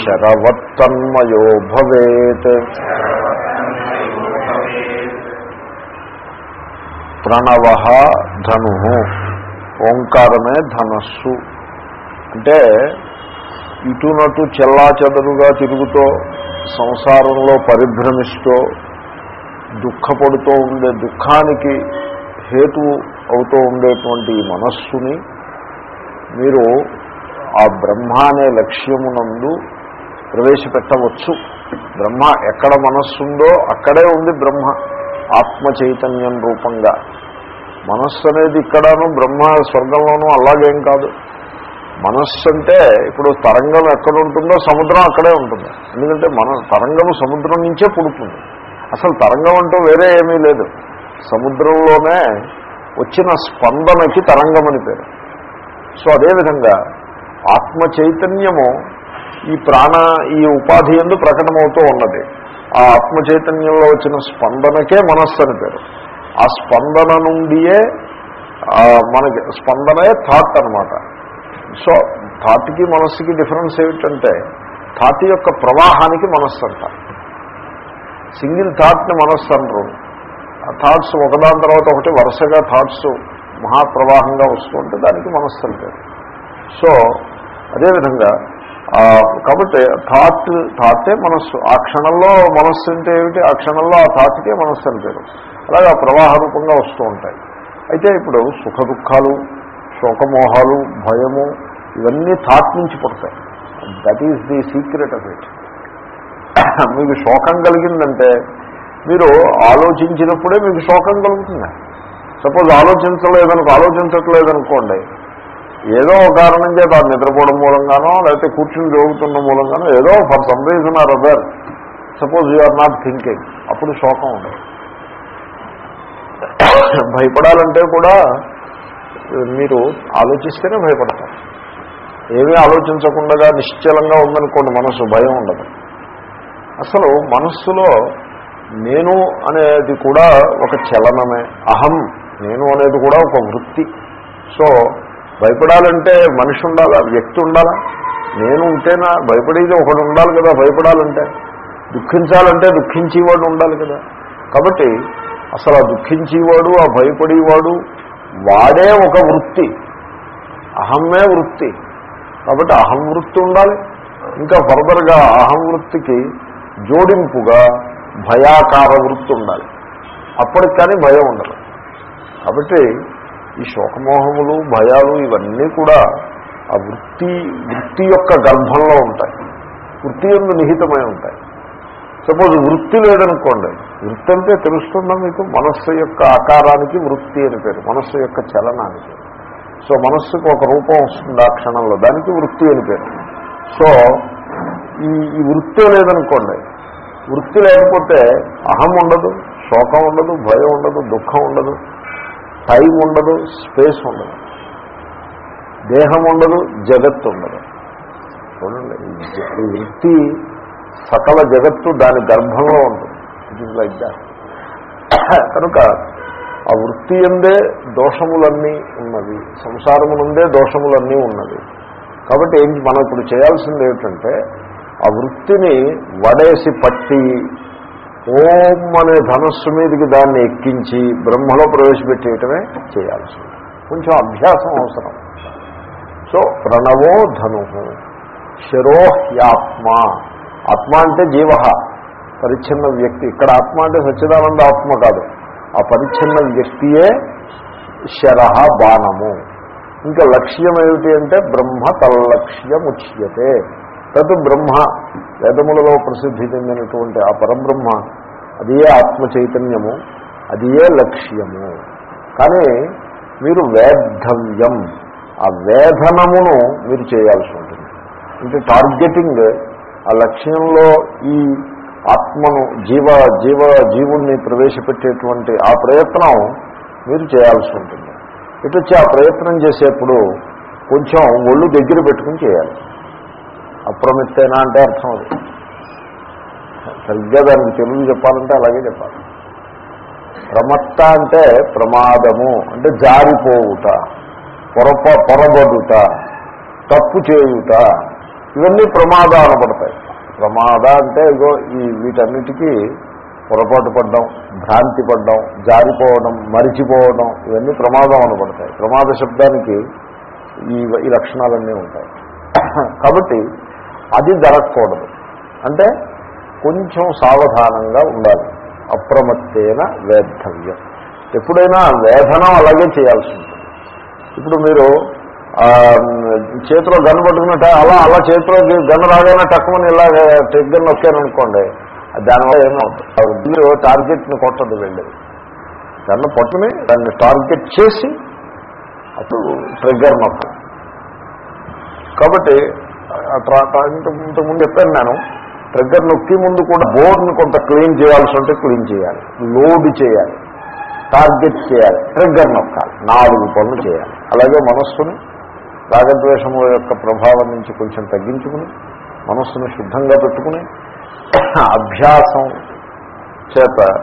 శరవత్తన్మయో భవేత్. ప్రణవ ధను. ఓంకారమే ధనస్సు. అంటే ఇటునటు చెల్లా చెదరుగా తిరుగుతూ సంసారంలో పరిభ్రమిస్తూ దుఃఖపడుతూ ఉండే దుఃఖానికి హేతు అవుతూ ఉండేటువంటి ఈ మనస్సుని మీరు ఆ బ్రహ్మ అనే లక్ష్యమునందు ప్రవేశపెట్టవచ్చు. బ్రహ్మ ఎక్కడ మనస్సుందో అక్కడే ఉంది బ్రహ్మ ఆత్మ చైతన్యం రూపంగా. మనస్సు అనేది ఇక్కడను బ్రహ్మ స్వర్గంలోనూ అలాగేం కాదు. మనస్సు అంటే ఇప్పుడు తరంగం ఎక్కడ ఉంటుందో సముద్రం అక్కడే ఉంటుంది. ఎందుకంటే మన తరంగము సముద్రం నుంచే పుడుతుంది. అసలు తరంగం అంటూ వేరే ఏమీ లేదు. సముద్రంలోనే వచ్చిన స్పందనకి తరంగం అని పేరు. సో అదేవిధంగా ఆత్మ చైతన్యము ఈ ప్రాణ ఈ ఉపాధి ఎందు ప్రకటమవుతూ ఉన్నది. ఆ ఆత్మ చైతన్యంలో వచ్చిన స్పందనకే మనస్సు అని పేరు. ఆ స్పందన నుండియే మనకి స్పందనే థాట్ అనమాట సో థాట్కి మనస్సుకి డిఫరెన్స్ ఏమిటంటే థాట్ యొక్క ప్రవాహానికి మనస్సు అంటారు సింగిల్ థాట్ని మనస్సు అనరు ఆ థాట్స్ ఒకదాని తర్వాత ఒకటి వరుసగా థాట్స్ మహాప్రవాహంగా వస్తుంటే దానికి మనస్సు అంటారు సో అదేవిధంగా కాబట్టి థాట్ థాటే మనస్సు. ఆ క్షణంలో మనస్సు అంటే ఏమిటి? ఆ క్షణంలో ఆ థాట్కే మనస్సు అని పేరు. అలాగే ఆ ప్రవాహ రూపంగా వస్తూ ఉంటాయి. అయితే ఇప్పుడు సుఖ దుఃఖాలు శోకమోహాలు భయము ఇవన్నీ థాట్ నుంచి పుడతాయి. That is the secret of it మీకు శోకం కలిగిందంటే మీరు ఆలోచించినప్పుడే మీకు శోకం కలుగుతుంది. సపోజ్ ఆలోచించలేదనుకో ఆలోచించట్లేదనుకోండి ఏదో ఒక కారణం చేత ఆ నిద్రపోవడం మూలంగానో లేకపోతే కూర్చుని జోగుతున్న మూలంగానో ఏదో for some reason or other suppose you are not thinking అప్పుడు శోకం ఉండదు. భయపడాలంటే కూడా మీరు ఆలోచిస్తేనే భయపడతారు. ఏమీ ఆలోచించకుండా నిశ్చలంగా ఉందనుకోండి మనసు భయం ఉండదు. అసలు మనస్సులో నేను అనేది కూడా ఒక చలనమే అహం నేను అనేది కూడా ఒక వృత్తి. సో భయపడాలంటే మనిషి ఉండాలా? వ్యక్తి ఉండాలా? నేను ఉంటేనా? భయపడేది ఒకడు ఉండాలి కదా భయపడాలంటే. దుఃఖించాలంటే దుఃఖించేవాడు ఉండాలి కదా. కాబట్టి అసలు ఆ దుఃఖించేవాడు ఆ భయపడేవాడు వాడే ఒక వృత్తి. అహమ్మే వృత్తి. కాబట్టి అహం వృత్తి ఉండాలి. ఇంకా ఫర్దర్గా అహం వృత్తికి జోడింపుగా భయాకార వృత్తి ఉండాలి. అప్పటికి కానీ భయం ఉండదు. కాబట్టి ఈ శోకమోహములు భయాలు ఇవన్నీ కూడా ఆ వృత్తి వృత్తి యొక్క గర్భంలో ఉంటాయి. వృత్తి ఎందు నిహితమై ఉంటాయి. సపోజ్ వృత్తి లేదనుకోండి వృత్తి అంటే తెలుస్తుందా మీకు? మనస్సు యొక్క ఆకారానికి వృత్తి అని పేరు మనస్సు యొక్క చలనానికి. సో మనస్సుకు ఒక రూపం వస్తుంది ఆ క్షణంలో దానికి వృత్తి అని పేరు. సో ఈ ఈ వృత్తి లేదనుకోండి వృత్తి లేకపోతే అహం ఉండదు శోకం ఉండదు భయం ఉండదు దుఃఖం ఉండదు. టైం ఉండదు స్పేస్ ఉండదు. దేహం ఉండదు జగత్తు ఉండదు. చూడండి ఈ వృత్తి సకల జగత్తు దాని గర్భంలో ఉంటుంది. ఇట్ ఈజ్ లైక్ దాట్ కనుక ఆ వృత్తి ఎందే దోషములన్నీ ఉన్నవి సంసారమునందే దోషములన్నీ ఉన్నవి కాబట్టి ఏంటి మనం ఇప్పుడు చేయాల్సింది ఏమిటంటే ఆ వృత్తిని వడేసి పట్టి ఓం అనే ధనస్సు మీదకి దాన్ని ఎక్కించి బ్రహ్మలో ప్రవేశపెట్టేయటమే చేయాల్సి కొంచెం అభ్యాసం అవసరం. సో ప్రణవో ధను శరోహ్యాత్మ. ఆత్మ అంటే జీవ పరిచ్ఛిన్న వ్యక్తి. ఇక్కడ ఆత్మ అంటే సచ్చిదానంద ఆత్మ కాదు. ఆ పరిచ్ఛిన్న వ్యక్తియే శరహ బాణము. ఇంకా లక్ష్యం ఏమిటి అంటే బ్రహ్మ తల్లక్ష్యం ఉచ్యతే. తదు బ్రహ్మ వేదములలో ప్రసిద్ధి చెందినటువంటి ఆ పరబ్రహ్మ అది ఏ ఆత్మ చైతన్యము అది ఏ లక్ష్యము. కానీ మీరు వేద్ధవ్యం ఆ వేధనమును మీరు చేయాల్సి ఉంటుంది. అంటే టార్గెటింగ్ ఆ లక్ష్యంలో ఈ ఆత్మను జీవ జీవ జీవుణ్ణి ప్రవేశపెట్టేటువంటి ఆ ప్రయత్నం మీరు చేయాల్సి ఉంటుంది. ఇటు వచ్చి ఆ ప్రయత్నం చేసేప్పుడు కొంచెం ఒళ్ళు దగ్గర పెట్టుకుని చేయాలి. అప్రమిత్తైనా అంటే అర్థం అది. సరిగ్గా దానికి తెలుగు చెప్పాలంటే అలాగే చెప్పాలి. ప్రమత్త అంటే ప్రమాదము అంటే జారిపోవుట పొరప పొరబడుట తప్పు చేయుట ఇవన్నీ ప్రమాదాలు పడతాయి. ప్రమాద అంటే ఇగో ఈ వీటన్నిటికీ పొరపాటు పడ్డం భ్రాంతి పడ్డం జారిపోవడం మరిచిపోవడం ఇవన్నీ ప్రమాదం అనబడతాయి ప్రమాద శబ్దానికి ఈ ఈ లక్షణాలన్నీ ఉంటాయి. కాబట్టి అది జరగకూడదు. అంటే కొంచెం సావధానంగా ఉండాలి. అప్రమత్తేన వేద్ధవ్యం. ఎప్పుడైనా వేధనం అలాగే చేయాల్సి ఉంటుంది. ఇప్పుడు మీరు చేతిలో గన్ను పట్టుకున్నట్ట అలా అలా చేతిలో గన్ను రాగానే టక్కుమని ఇలా ట్రిగ్గర్ నొక్కారనుకోండి దానివల్ల ఏమవుతుంది మీరు టార్గెట్ని కొట్టదు వెళ్ళేది గన్ను పట్టుకుని దాన్ని టార్గెట్ చేసి అప్పుడు ట్రిగ్గర్ నొక్కం కాబట్టి ఆ ట్రా- ఇంతకుముందు చెప్పాను నేను ట్రిగ్గర్ నొక్కి ముందు కూడా బోర్డుని కొంత క్లీన్ చేయాల్సి ఉంటే క్లీన్ చేయాలి. లోడ్ చేయాలి. టార్గెట్ చేయాలి. ట్రిగ్గర్ నొక్కాలి. నాలుగు పనులు చేయాలి. అలాగే మనస్సుని రాగద్వేషముల యొక్క ప్రభావం నుంచి కొంచెం తగ్గించుకుని మనస్సును శుద్ధంగా పెట్టుకుని అభ్యాసం చేత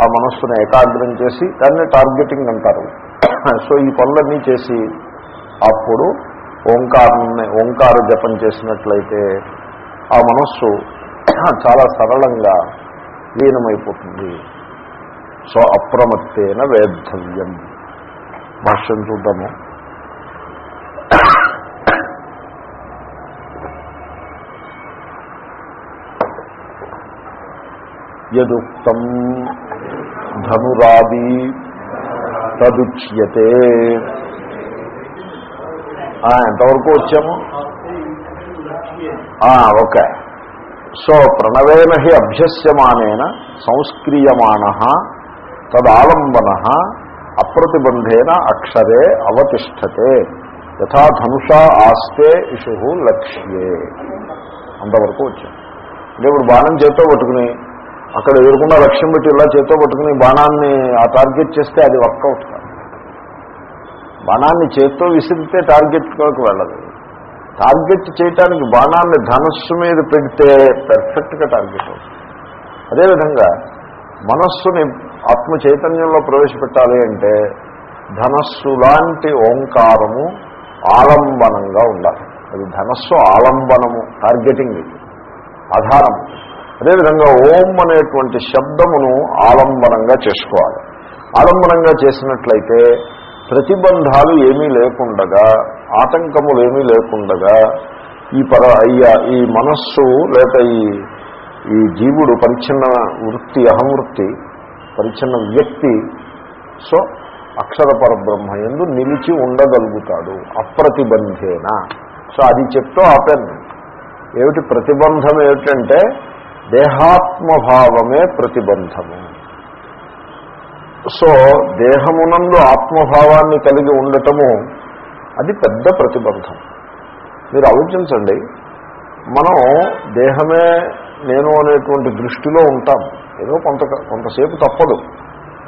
ఆ మనస్సును ఏకాగ్రం చేసి దాన్ని టార్గెటింగ్ అంటారు. సో ఈ పనులన్నీ చేసి అప్పుడు ఓంకారం ఓంకార జపం చేసినట్లయితే ఆ మనస్సు చాలా సరళంగా లీనమైపోతుంది. సో అప్రమత్తేన వేద్ధవ్యం. భాష్యం చూద్దాము. యదుక్తం ధనురాది తదుచ్యతే. ఎంతవరకు వచ్చాము? ఓకే. సో ప్రణవేన హి అభ్యస్యమానేన సంస్క్రియమాణ తదాలంబన అప్రతిబంధేన అక్షరే అవతిష్టతే యథా ధనుషా ఆస్తే ఇషు లక్ష్యే అంతవరకు వచ్చాం. అంటే ఇప్పుడు బాణం చేతో పట్టుకుని అక్కడ ఎదురుకుండా లక్ష్యం పెట్టి ఇలా చేతో పట్టుకుని బాణాన్ని ఆ టార్గెట్ చేస్తే అది వర్కౌట్ కాదు. బాణాన్ని చేత్తో విసిరితే టార్గెట్లోకి వెళ్ళదు. టార్గెట్ చేయటానికి బాణాన్ని ధనస్సు మీద పెడితే పెర్ఫెక్ట్గా టార్గెట్ అవుతుంది. అదేవిధంగా మనస్సుని ఆత్మ చైతన్యంలో ప్రవేశపెట్టాలి అంటే ధనస్సు లాంటి ఓంకారము ఆలంబనంగా ఉండాలి. అది ధనస్సు ఆలంబనము టార్గెటింగ్ ఆధారం. అదేవిధంగా ఓం అనేటువంటి శబ్దమును ఆలంబనంగా చేసుకోవాలి. ఆలంబనంగా చేసినట్లయితే ప్రతిబంధాలు ఏమీ లేకుండగా ఆటంకములు ఏమీ లేకుండగా ఈ పర అయ్యా ఈ మనస్సు లేక ఈ ఈ జీవుడు పరిచ్ఛిన్న వృత్తి అహంవృత్తి పరిచ్ఛిన్న వ్యక్తి సో అక్షర పరబ్రహ్మ ఎందు నిలిచి ఉండగలుగుతాడు అప్రతిబంధేన. సో అది చెప్తూ ఆపాను ఏమిటి ప్రతిబంధం ఏమిటంటే దేహాత్మభావమే ప్రతిబంధము. సో దేహమునందు ఆత్మభావాన్ని కలిగి ఉండటము అది పెద్ద ప్రతిబంధం. మీరు ఆలోచించండి మనం దేహమే నేను అనేటువంటి దృష్టిలో ఉంటాం. ఏదో కొంత కొంతసేపు తప్పదు.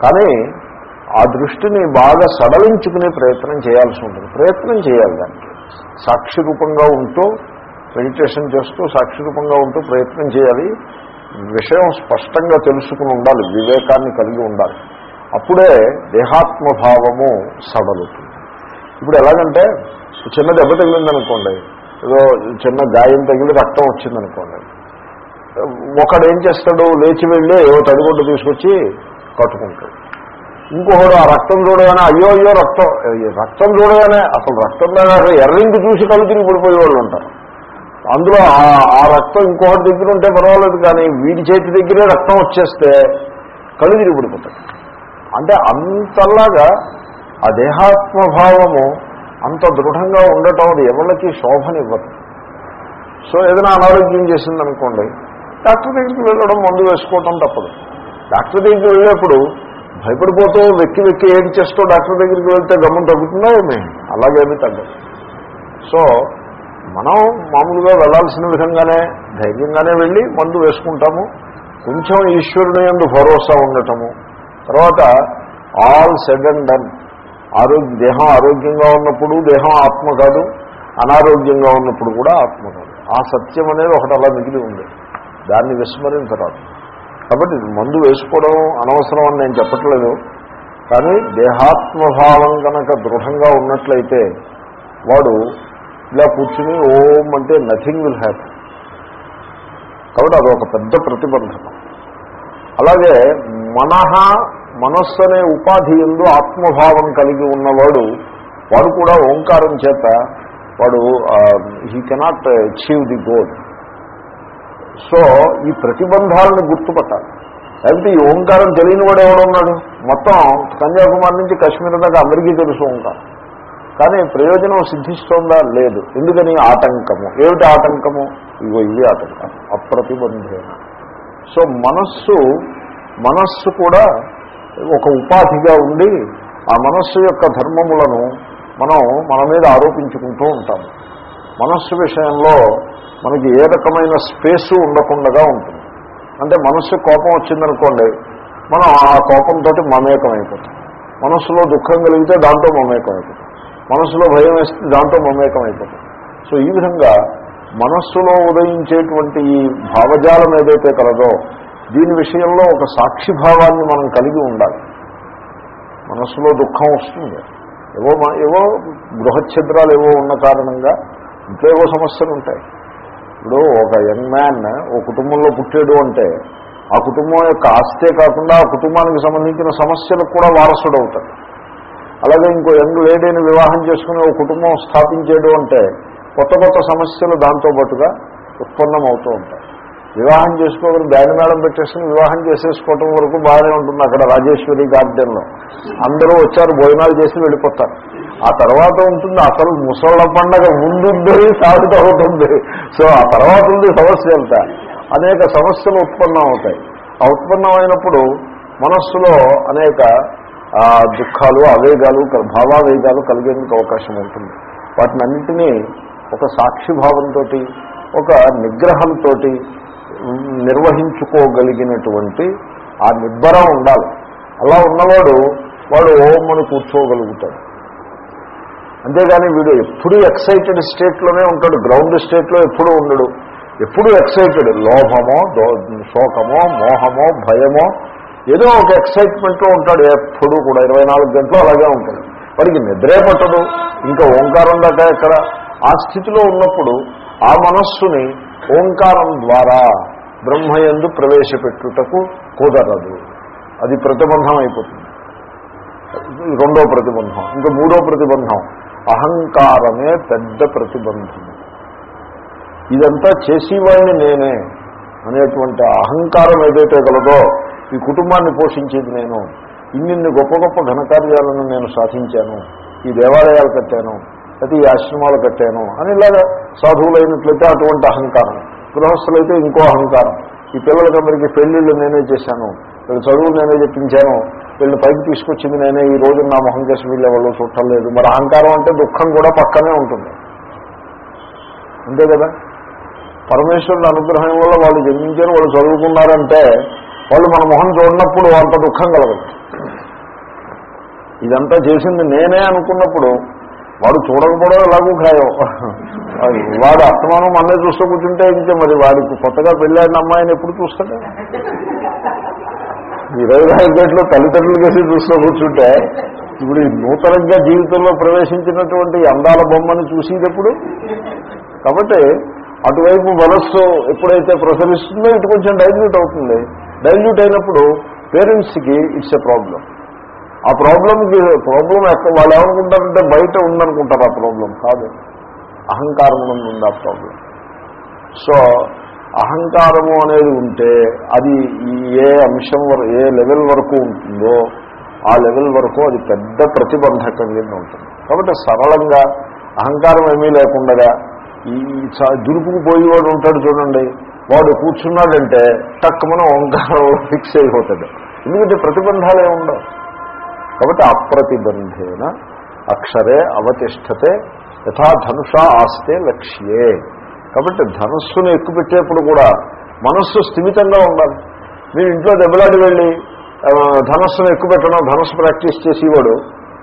కానీ ఆ దృష్టిని బాగా సడలించుకునే ప్రయత్నం చేయాల్సి ఉంటుంది. ప్రయత్నం చేయాలి దానికి. సాక్షిరూపంగా ఉంటూ మెడిటేషన్ చేస్తూ సాక్షిరూపంగా ఉంటూ ప్రయత్నం చేయాలి. విషయం స్పష్టంగా తెలుసుకుని ఉండాలి. వివేకాన్ని కలిగి ఉండాలి. అప్పుడే దేహాత్మభావము సడలుతుంది. ఇప్పుడు ఎలాగంటే చిన్న దెబ్బ తగిలిందనుకోండి ఏదో చిన్న గాయం తగిలి రక్తం వచ్చిందనుకోండి ఒకడు ఏం చేస్తాడు లేచి వెళ్ళి ఏదో తడిగొడ్డు తీసుకొచ్చి కట్టుకుంటాడు. ఇంకొకడు ఆ రక్తం చూడగానే అయ్యో అయ్యో రక్తం అయ్యో, రక్తం చూడగానే అసలు రక్తం మీద అసలు ఎర్రింటి చూసి కళ్ళు తిరిగి పడిపోయే వాళ్ళు ఉంటారు. అందులో ఆ- ఆ రక్తం ఇంకొకటి దగ్గర ఉంటే పర్వాలేదు కానీ వీడి చేతి దగ్గరే రక్తం వచ్చేస్తే కళ్ళు తిరిగి అంటే అంతలాగా ఆ దేహాత్మభావము అంత దృఢంగా ఉండటం అది ఎవరికి శోభనివ్వదు. సో ఏదైనా అనారోగ్యం చేసిందనుకోండి డాక్టర్ దగ్గరికి వెళ్ళడం మందు వేసుకోవటం తప్పదు. డాక్టర్ దగ్గరికి వెళ్ళేప్పుడు భయపడిపోతూ వెక్కి వెక్కి ఏం చేస్తూ డాక్టర్ దగ్గరికి వెళ్తే గమ్యం తగ్గుతుందా ఏమి? అలాగేమీ తగ్గదు. సో మనం మామూలుగా వెళ్ళాల్సిన విధంగానే ధైర్యంగానే వెళ్ళి మందు వేసుకుంటాము. కొంచెం ఈశ్వరుని ఎందు భరోసా ఉండటము. తర్వాత ఆల్ సెడ్ అండ్ డన్. ఆరోగ్య దేహం ఆరోగ్యంగా ఉన్నప్పుడు దేహం ఆత్మ కాదు అనారోగ్యంగా ఉన్నప్పుడు కూడా ఆత్మ కాదు. ఆ సత్యం అనేది ఒకటి అలా మిగిలి ఉంది. దాన్ని విస్మరించరాదు. కాబట్టి మందు వేసుకోవడం అనవసరం అని నేను చెప్పట్లేదు. కానీ దేహాత్మభావం కనుక దృఢంగా ఉన్నట్లయితే వాడు ఇలా కూర్చుని ఓం అంటే నథింగ్ విల్ హ్యాపీ కాబట్టి అదొక పెద్ద ప్రతిబంధకం. అలాగే మనహ మనస్సు అనే ఉపాధి ఎందు ఆత్మభావం కలిగి ఉన్నవాడు వాడు కూడా ఓంకారం చేత వాడు he cannot achieve the goal so ఈ ప్రతిబంధాలను గుర్తుపట్టాలి. లేకపోతే ఈ ఓంకారం తెలియని వాడు ఎవడున్నాడు మొత్తం కన్యాకుమారి నుంచి కశ్మీర్ దాకా అందరికీ తెలుసు ఓంకారం. కానీ ప్రయోజనం సిద్ధిస్తోందా? లేదు. ఎందుకని? ఆటంకము. ఏమిటి ఆటంకము? ఇగో ఇది ఆటంకం. అప్రతిబంధేన. సో మనస్సు మనస్సు కూడా ఒక ఉపాధిగా ఉండి ఆ మనస్సు యొక్క ధర్మములను మనం మన మీద ఆరోపించుకుంటూ ఉంటాము మనస్సు విషయంలో మనకి ఏ రకమైన స్పేసు ఉండకుండా ఉంటుంది. అంటే మనస్సు కోపం వచ్చిందనుకోండి మనం ఆ కోపంతో మమేకం అయిపోతాం మనస్సులో దుఃఖం కలిగితే దాంతో మమేకం అయిపోతాం మనస్సులో భయం వేస్తే దాంతో మమేకం అయిపోతాం సో ఈ విధంగా మనస్సులో ఉదయించేటువంటి ఈ భావజాలం ఏదైతే కలదో దీని విషయంలో ఒక సాక్షిభావాన్ని మనం కలిగి ఉండాలి. మనస్సులో దుఃఖం వస్తుంది. ఏవో ఏవో గృహఛిద్రాలు ఏవో ఉన్న కారణంగా ఇంట్లో ఏవో సమస్యలు ఉంటాయి. ఇప్పుడు ఒక యంగ్ మ్యాన్ ఓ కుటుంబంలో పుట్టాడు అంటే ఆ కుటుంబం యొక్క ఆస్తే కాకుండా ఆ కుటుంబానికి సంబంధించిన సమస్యలకు కూడా వారసుడు అవుతాడు అలాగే ఇంకో యంగ్ లేడీని వివాహం చేసుకుని ఓ కుటుంబం స్థాపించాడు అంటే కొత్త కొత్త సమస్యలు దాంతో పాటుగా ఉత్పన్నం అవుతూ ఉంటాయి. వివాహం చేసుకోగలి బ్యాండ్ మేళం పెట్టేసుకుని వివాహం చేసేసుకోవటం వరకు బాగానే ఉంటుంది అక్కడ రాజేశ్వరి గార్డెన్లో. అందరూ వచ్చారు భోజనాలు చేసి వెళ్ళిపోతారు. ఆ తర్వాత ఉంటుంది అసలు ముసళ్ళ పండగ ముందుంది సాగుతూ ఉంటుంది. సో ఆ తర్వాత ఉంది సమస్య అంతా. అనేక సమస్యలు ఉత్పన్నం అవుతాయి. ఆ ఉత్పన్నం అయినప్పుడు మనస్సులో అనేక దుఃఖాలు ఆవేగాలు భావావేగాలు కలిగేందుకు అవకాశం ఉంటుంది. వాటినన్నింటినీ ఒక సాక్షిభావంతో ఒక నిగ్రహంతో నిర్వహించుకోగలిగినటువంటి ఆ నిబ్బరం ఉండాలి. అలా ఉన్నవాడు వాడు ఓం కూర్చోగలుగుతాడు. అంతేగాని వీడు ఎప్పుడూ ఎక్సైటెడ్ స్టేట్లోనే ఉంటాడు గ్రౌండ్ స్టేట్లో ఎప్పుడూ ఉండడు. ఎప్పుడూ ఎక్సైటెడ్ లోభమో శోకమో మోహమో భయమో ఏదో ఒక ఎక్సైట్మెంట్లో ఉంటాడు ఎప్పుడూ కూడా. ఇరవై నాలుగు గంటలు అలాగే ఉంటాడు. వాడికి నిద్రే పట్టదు ఇంకా ఓంకారం దాకా ఎక్కడ? ఆ స్థితిలో ఉన్నప్పుడు ఆ మనస్సుని ఓంకారం ద్వారా బ్రహ్మయందు ప్రవేశపెట్టుటకు కుదరదు. అది ప్రతిబంధం అయిపోతుంది రెండో ప్రతిబంధం ఇంకా మూడో ప్రతిబంధం అహంకారమే పెద్ద ప్రతిబంధం. ఇదంతా చేసేవాడిని నేనే అనేటువంటి అహంకారం ఏదైతే గలదో ఈ కుటుంబాన్ని పోషించేది నేను ఇన్నిన్ని గొప్ప గొప్ప ఘనకార్యాలను నేను సాధించాను ఈ దేవాలయాలు కట్టాను లేకపోతే ఈ ఆశ్రమాలు కట్టాను అని ఇలాగా సాధువులైనట్లయితే అటువంటి అహంకారం. గృహస్థులైతే ఇంకో అహంకారం. ఈ పిల్లలకందరికీ పెళ్ళిళ్ళు నేనే చేశాను. వీళ్ళు చదువులు నేనే చెప్పించాను. వీళ్ళు పైకి తీసుకొచ్చింది నేనే. ఈ రోజు నా మొహం చేసి వీళ్ళు ఎవరు చుట్టం లేదు. మరి అహంకారం అంటే దుఃఖం కూడా పక్కనే ఉంటుంది. అంతే కదా? పరమేశ్వరుడు అనుగ్రహం వల్ల వాళ్ళు జన్మించారు వాళ్ళు చదువుకున్నారంటే వాళ్ళు మన మొహం చూడనప్పుడు అంత దుఃఖం కలగదు. ఇదంతా చేసింది నేనే అనుకున్నప్పుడు వాడు చూడకపోవడం ఎలాగూ ఖాయం వాడు అస్తమానం మన్నే చూస్తూ కూర్చుంటే ఇంకే మరి వాడికి కొత్తగా పెళ్ళాడిన అమ్మాయిని ఎప్పుడు చూస్తాడు? ఇరవై నాలుగు గంటలు తల్లిదండ్రులు కలిసి చూస్తూ కూర్చుంటే ఇప్పుడు నూతనంగా జీవితంలో ప్రవేశించినటువంటి అందాల బొమ్మని చూసేటప్పుడు కాబట్టి అటువైపు మనస్సు ఎప్పుడైతే ప్రసరిస్తుందో ఇటు కొంచెం డైల్యూట్ అవుతుంది. డైల్యూట్ అయినప్పుడు పేరెంట్స్కి ఇట్స్ ఎ ప్రాబ్లం ఆ ప్రాబ్లంకి ప్రాబ్లం ఎక్కడ వాళ్ళు ఏమనుకుంటారంటే బయట ఉందనుకుంటారు ఆ ప్రాబ్లం కాదు. అహంకారం ఉంది ఆ ప్రాబ్లం సో అహంకారము అనేది ఉంటే అది ఏ అంశం వరకు ఏ లెవెల్ వరకు ఉంటుందో ఆ లెవెల్ వరకు అది పెద్ద ప్రతిబంధకం కింద ఉంటుంది. కాబట్టి సరళంగా అహంకారం ఏమీ లేకుండా ఈ చ- ఉంటాడు చూడండి. వాడు కూర్చున్నాడంటే తక్కువ మనం ఓంకారం ఫిక్స్ అయిపోతాడు. ఎందుకంటే ప్రతిబంధాలు ఏమి ఉండవు. కాబట్టి అప్రతిబంధేన అక్షరే అవతిష్టతే యథా ధనుషా ఆస్తే లక్ష్యే. కాబట్టి ధనుస్సును ఎక్కుపెట్టేప్పుడు కూడా మనస్సు స్థిమితంగా ఉండాలి. మీరు ఇంట్లో దెబ్బలాడి వెళ్ళి ధనస్సును ఎక్కుపెట్టడం ధనస్సు ప్రాక్టీస్ చేసేవాడు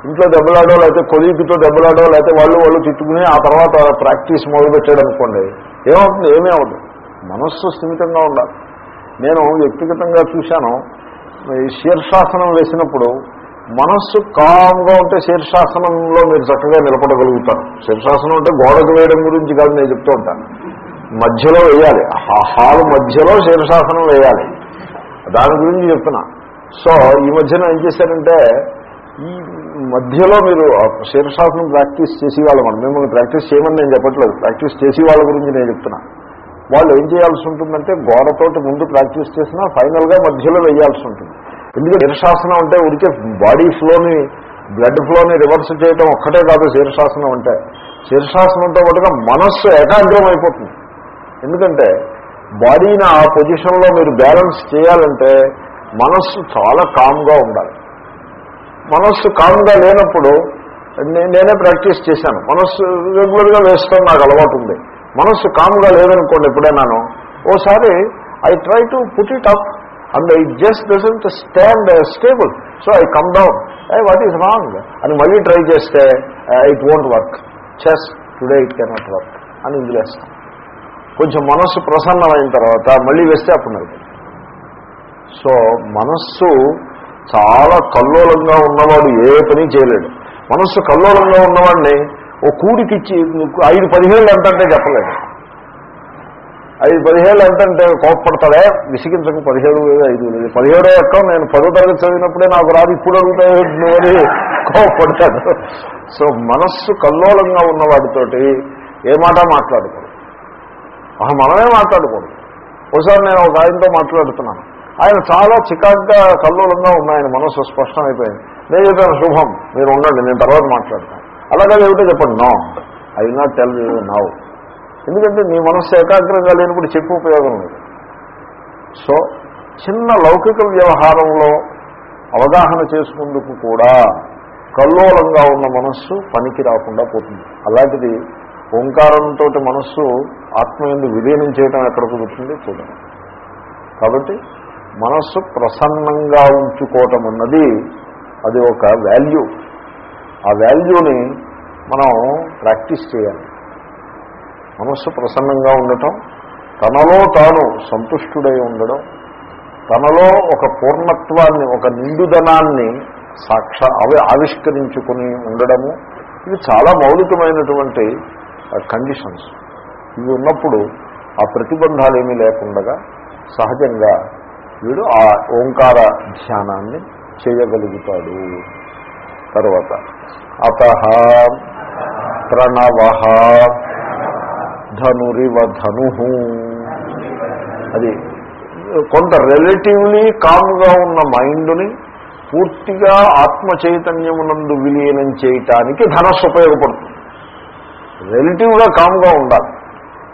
ఇంట్లో దెబ్బలాడో లేకపోతే కొలీగ్తో దెబ్బలాడో లేకపోతే వాళ్ళు వాళ్ళు తిట్టుకుని ఆ తర్వాత ప్రాక్టీస్ మొదలుపెట్టాడు అనుకోండి ఏమవుతుంది? ఏమీ అవ్వదు. మనస్సు స్థిమితంగా ఉండాలి. నేను వ్యక్తిగతంగా చూశాను ఈ శీర్షాసనం వేసినప్పుడు మనస్సు కామ్గా ఉంటే శీర్షాసనంలో మీరు చక్కగా నిలబడగలుగుతారు. శీర్షాసనం అంటే గోడకు వేయడం గురించి కాదు నేను చెప్తూ ఉంటాను మధ్యలో వేయాలి. హాల్ మధ్యలో శీర్షాసనం వేయాలి. దాని గురించి చెప్తున్నా. సో ఈ మధ్యన ఏం చేశారంటే ఈ మధ్యలో మీరు శీర్షాసనం ప్రాక్టీస్ చేసి మిమ్మల్ని ప్రాక్టీస్ చేయమని నేను చెప్పట్లేదు. ప్రాక్టీస్ చేసే వాళ్ళ గురించి నేను చెప్తున్నా. వాళ్ళు ఏం చేయాల్సి ఉంటుందంటే గోడతోటి ముందు ప్రాక్టీస్ చేసినా ఫైనల్గా మధ్యలో వేయాల్సి ఉంటుంది. ఎందుకంటే శీర్షాసనం అంటే ఉడికే బాడీ ఫ్లోని బ్లడ్ ఫ్లోని రివర్స్ చేయడం ఒక్కటే కాదు శీర్షాసనం అంటే. శీర్షాసనంతో పాటుగా మనస్సు ఏకాగ్రం అయిపోతుంది. ఎందుకంటే బాడీని ఆ పొజిషన్లో మీరు బ్యాలెన్స్ చేయాలంటే మనస్సు చాలా కామ్గా ఉండాలి. మనస్సు కామ్గా లేనప్పుడు నేనే ప్రాక్టీస్ చేశాను. మనస్సు రెగ్యులర్గా వేస్తాను నాకు అలవాటు ఉంది. మనస్సు కామ్గా లేదనుకోండి ఎప్పుడైనాను ఓసారి I try to put it up and it just doesn't stand stable so I come down I what is wrong అని మళ్ళీ ట్రై చేస్తే it won't work chess today it cannot work అని ఇందులేస్తాం కొంచెం మనస్సు ప్రసన్నమైన తర్వాత మళ్ళీ వేస్తే అప్పుడు నాకు సో మనస్సు చాలా కల్లోలంగా ఉన్నవాడు ఏ పని చేయలేడు. మనస్సు కల్లోలంగా ఉన్నవాడిని ఓ కూడికిచ్చి ఐదు పదిహేళ్ళు ఎంతంటే చెప్పలేడు. ఐదు పదిహేడు ఎంతంటే కోప్పడతాడే? విసిగించకు పదిహేడు వేలు ఐదు వేలు. పదిహేడో ఎక్కం నేను పదో తరగతి చదివినప్పుడే నాకు రాదు ఇప్పుడు అడుగుతాయి అని కోప్పడతాడు సో మనస్సు కల్లోలంగా ఉన్నవాడితోటి ఏ మాట మాట్లాడకూడదు. మనమే మాట్లాడకూడదు. ఒకసారి నేను ఒక ఆయనతో మాట్లాడుతున్నాను. ఆయన చాలా చికాగ్గా కల్లోలంగా ఉన్నాయని మనసు స్పష్టమైపోయింది నేను చెప్పాను శుభం మీరు ఉండండి నేను తర్వాత మాట్లాడతాను. అలాగే ఏమిటో చెప్పండి no I not tell you now ఎందుకంటే నీ మనస్సు ఏకాగ్రంగా లేనప్పుడు చెప్పు ఉపయోగం లేదు. సో చిన్న లౌకిక వ్యవహారంలో అవగాహన చేసుకుందుకు కూడా కల్లోలంగా ఉన్న మనస్సు పనికి రాకుండా పోతుంది. అలాంటిది ఓంకారంతో మనస్సు ఆత్మ ఎందు విలీనం చేయడం ఎక్కడ కుదురుతుంది? చూడండి. కాబట్టి మనస్సు ప్రసన్నంగా ఉంచుకోవటం అన్నది అది ఒక వాల్యూ. ఆ వాల్యూని మనం ప్రాక్టీస్ చేయాలి. మనస్సు ప్రసన్నంగా ఉండటం తనలో తాను సంతుష్టుడై ఉండడం తనలో ఒక పూర్ణత్వాన్ని ఒక నిండుదనాన్ని సాక్ష అవి ఆవిష్కరించుకుని ఉండడము ఇవి చాలా మౌలికమైనటువంటి కండిషన్స్. ఇవి ఉన్నప్పుడు ఆ ప్రతిబంధాలు ఏమీ లేకుండగా సహజంగా వీడు ఆ ఓంకార ధ్యానాన్ని చేయగలుగుతాడు. తర్వాత అత ప్రణవ ధనురివ ధను. అది కొంత రిలేటివ్లీ కామ్గా ఉన్న మైండ్ని పూర్తిగా ఆత్మ చైతన్యమునందు విలీనం చేయటానికి ధనస్సు ఉపయోగపడుతుంది. రిలేటివ్గా కామ్గా ఉండాలి.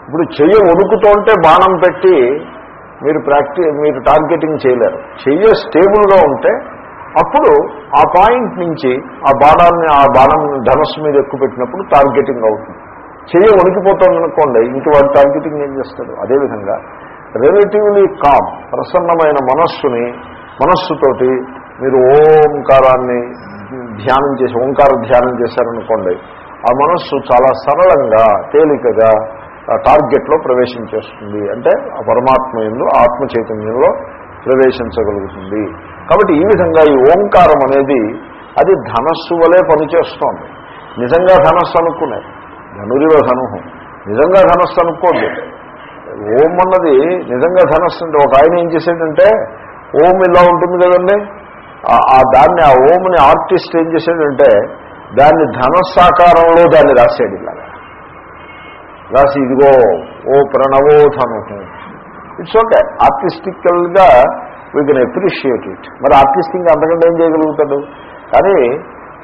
ఇప్పుడు చెయ్య వణుకుతుంటే బాణం పెట్టి మీరు ప్రాక్టీ మీరు టార్గెటింగ్ చేయలేరు. చెయ్య స్టేబుల్గా ఉంటే అప్పుడు ఆ పాయింట్ నుంచి ఆ బాణాన్ని ఆ బాణం ధనస్సు మీద ఎక్కువ పెట్టినప్పుడు టార్గెటింగ్ అవుతుంది. చెయ్య వణికిపోతుందనుకోండి ఇంక వాడు టార్గెటింగ్ ఏం చేస్తాడు? అదేవిధంగా రిలేటివ్లీ కామ్ ప్రసన్నమైన మనస్సుని మనస్సుతోటి మీరు ఓంకారాన్ని ధ్యానం చేసి ఓంకార ధ్యానం చేశారనుకోండి ఆ మనస్సు చాలా సరళంగా తేలికగా ఆ టార్గెట్లో ప్రవేశించేస్తుంది అంటే ఆ పరమాత్మ ఎందు ఆత్మ చైతన్యంలో ప్రవేశించగలుగుతుంది. కాబట్టి ఈ విధంగా ఈ ఓంకారం అనేది అది ధనస్సు వలె పనిచేస్తోంది. నిజంగా ధనస్సు అనుకునేది ధనురివ ధనుహం. నిజంగా ధనస్సు అనుకోండి. ఓం అన్నది నిజంగా ధనస్సు అంటే ఒక ఆయన ఏం చేశాడంటే ఓం ఇలా ఉంటుంది కదండి. ఆ- దాన్ని ఆ ఓంని ఆర్టిస్ట్ ఏం చేశాడంటే దాన్ని ధనస్సాకారంలో దాన్ని రాశాడు ఇలాగా రాసి ఇదిగో ఓ ప్రణవో ధను ఇట్స్ ఓకే ఆర్టిస్టికల్గా వీ కెన్ అప్రిషియేట్ ఇట్ మరి ఆర్టిస్టింగ్ అంతకంటే ఏం చేయగలుగుతాడు? కానీ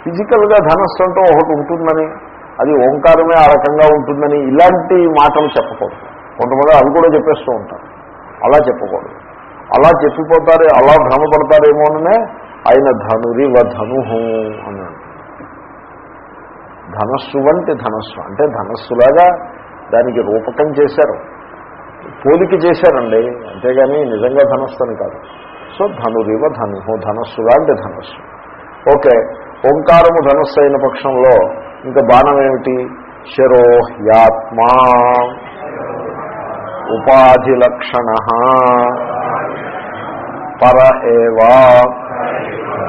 ఫిజికల్గా ధనస్సు అంటూ ఒకటి ఉంటుందని. అది ఓంకారమే ఆ రకంగా ఉంటుందని ఇలాంటి మాటలు చెప్పకూడదు. కొంతమంది అవి కూడా చెప్పేస్తూ ఉంటారు. అలా చెప్పకూడదు. అలా చెప్పిపోతారు అలా భ్రమపడతారేమోననే ఆయన ధనురి వ ధనుహు అన్నాడు. ధనస్సు వంటి ధనస్సు. అంటే ధనస్సులాగా దానికి రూపకం చేశారు. పోలిక చేశారండి. అంతేగాని నిజంగా ధనస్సు అని కాదు. సో ధనురివ ధను ధనస్సు లాంటి ధనస్సు. ఓకే ఓంకారము ధనస్సు అయిన పక్షంలో ఇంకా బాణం ఏమిటి? శరోహ్యాత్మా. ఉపాధిలక్షణ పర ఏవా.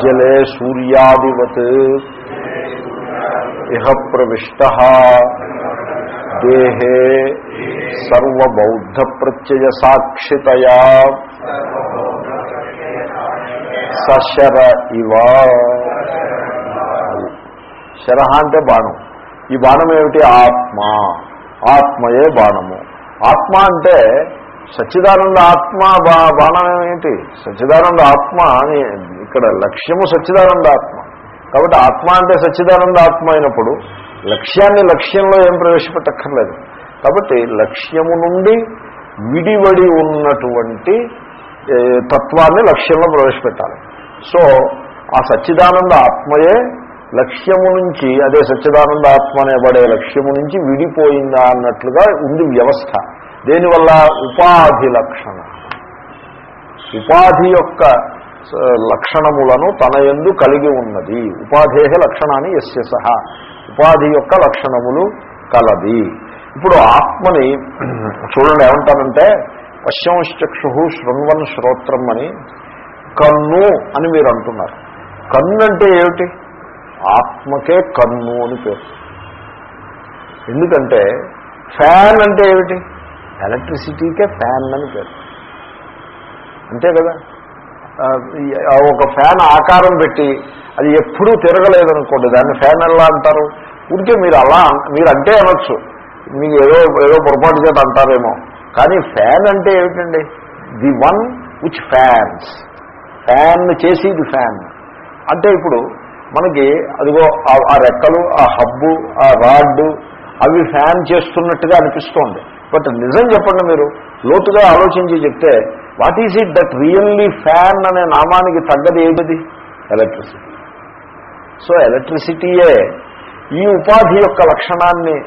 జలే సూర్యాదివత్. ఇహ ప్రవిష్ట. దేహే సర్వబౌద్ధ ప్రత్యయ సాక్షితయా సశర ఇవ. శరహ అంటే బాణం. ఈ బాణం ఏమిటి? ఆత్మ. ఆత్మయే బాణము. ఆత్మ అంటే సచ్చిదానంద ఆత్మ బా బాణం ఏమిటి? సచ్చిదానంద ఆత్మ అని ఇక్కడ లక్ష్యము సచ్చిదానంద ఆత్మ. కాబట్టి ఆత్మ అంటే సచ్చిదానంద ఆత్మ అయినప్పుడు లక్ష్యాన్ని లక్ష్యంలో ఏం ప్రవేశపెట్టక్కర్లేదు. కాబట్టి లక్ష్యము నుండి విడివడి ఉన్నటువంటి తత్వాన్ని లక్ష్యంలో ప్రవేశపెట్టాలి. సో ఆ సచ్చిదానంద ఆత్మయే లక్ష్యము నుంచి అదే సచ్చిదానంద ఆత్మ అనేబడే లక్ష్యము నుంచి విడిపోయిందా అన్నట్లుగా ఉంది వ్యవస్థ. దేనివల్ల? ఉపాధి లక్షణ. ఉపాధి యొక్క లక్షణములను తన ఎందు కలిగి ఉన్నది. ఉపాధేహ లక్షణాన్ని ఎస్య సహ. ఉపాధి యొక్క లక్షణములు కలది. ఇప్పుడు ఆత్మని చూడండి ఏమంటారంటే పశ్యంశ్చక్షు శృణ్వన్ శ్రోత్రం అని కన్ను అని మీరు అంటున్నారు. కన్ను అంటే ఏమిటి? ఆత్మకే కన్ను అని పేరు. ఎందుకంటే ఫ్యాన్ అంటే ఏమిటి? ఎలక్ట్రిసిటీకే ఫ్యాన్ అని పేరు. అంతే కదా? ఒక ఫ్యాన్ ఆకారం పెట్టి అది ఎప్పుడూ తిరగలేదనుకోండి దాన్ని ఫ్యాన్ ఎలా అంటారు? ఉంటే మీరు అలా మీరు అంటే అనొచ్చు. మీకు ఏదో ఏదో పొరపాటు చేత అంటారేమో. కానీ ఫ్యాన్ అంటే ఏమిటండి? The one which fans. Fan చేసేది ఫ్యాన్. అంటే ఇప్పుడు మనకి అదిగో ఆ- రెక్కలు ఆ హబ్బు ఆ రాడ్డు అవి ఫ్యాన్ చేస్తున్నట్టుగా అనిపిస్తోంది. బట్ నిజం చెప్పండి మీరు లోతుగా ఆలోచించి చెప్తే what is it that really fan అనే నామానికి తగ్గది ఏమిటి? ఎలక్ట్రిసిటీ. సో ఎలక్ట్రిసిటీయే ఈ ఉపాధి యొక్క లక్షణాన్ని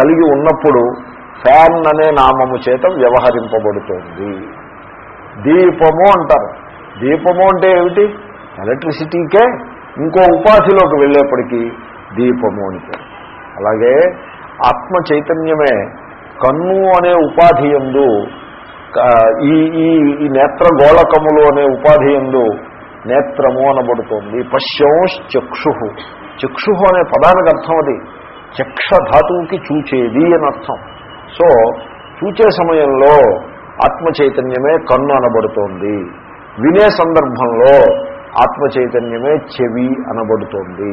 కలిగి ఉన్నప్పుడు ఫ్యాన్ అనే నామము చేత వ్యవహరింపబడుతోంది. దీపము అంటారు. దీపము అంటే ఏమిటి? ఎలక్ట్రిసిటీకే ఇంకో ఉపాధిలోకి వెళ్ళేప్పటికీ దీపము అని పేరు. అలాగే ఆత్మ చైతన్యమే కన్ను అనే ఉపాధి ఎందు ఈ ఈ ఈ నేత్ర గోళకములు అనే ఉపాధి ఎందు నేత్రము అనబడుతోంది. పశ్యంశ్చక్షు. చక్షు అనే పదానికి అర్థం అది. చక్ష ధాతువుకి చూచేది అని అర్థం. సో చూచే సమయంలో ఆత్మ చైతన్యమే కన్ను అనబడుతోంది. వినే సందర్భంలో ఆత్మ చైతన్యమే చెవి అనబడుతోంది.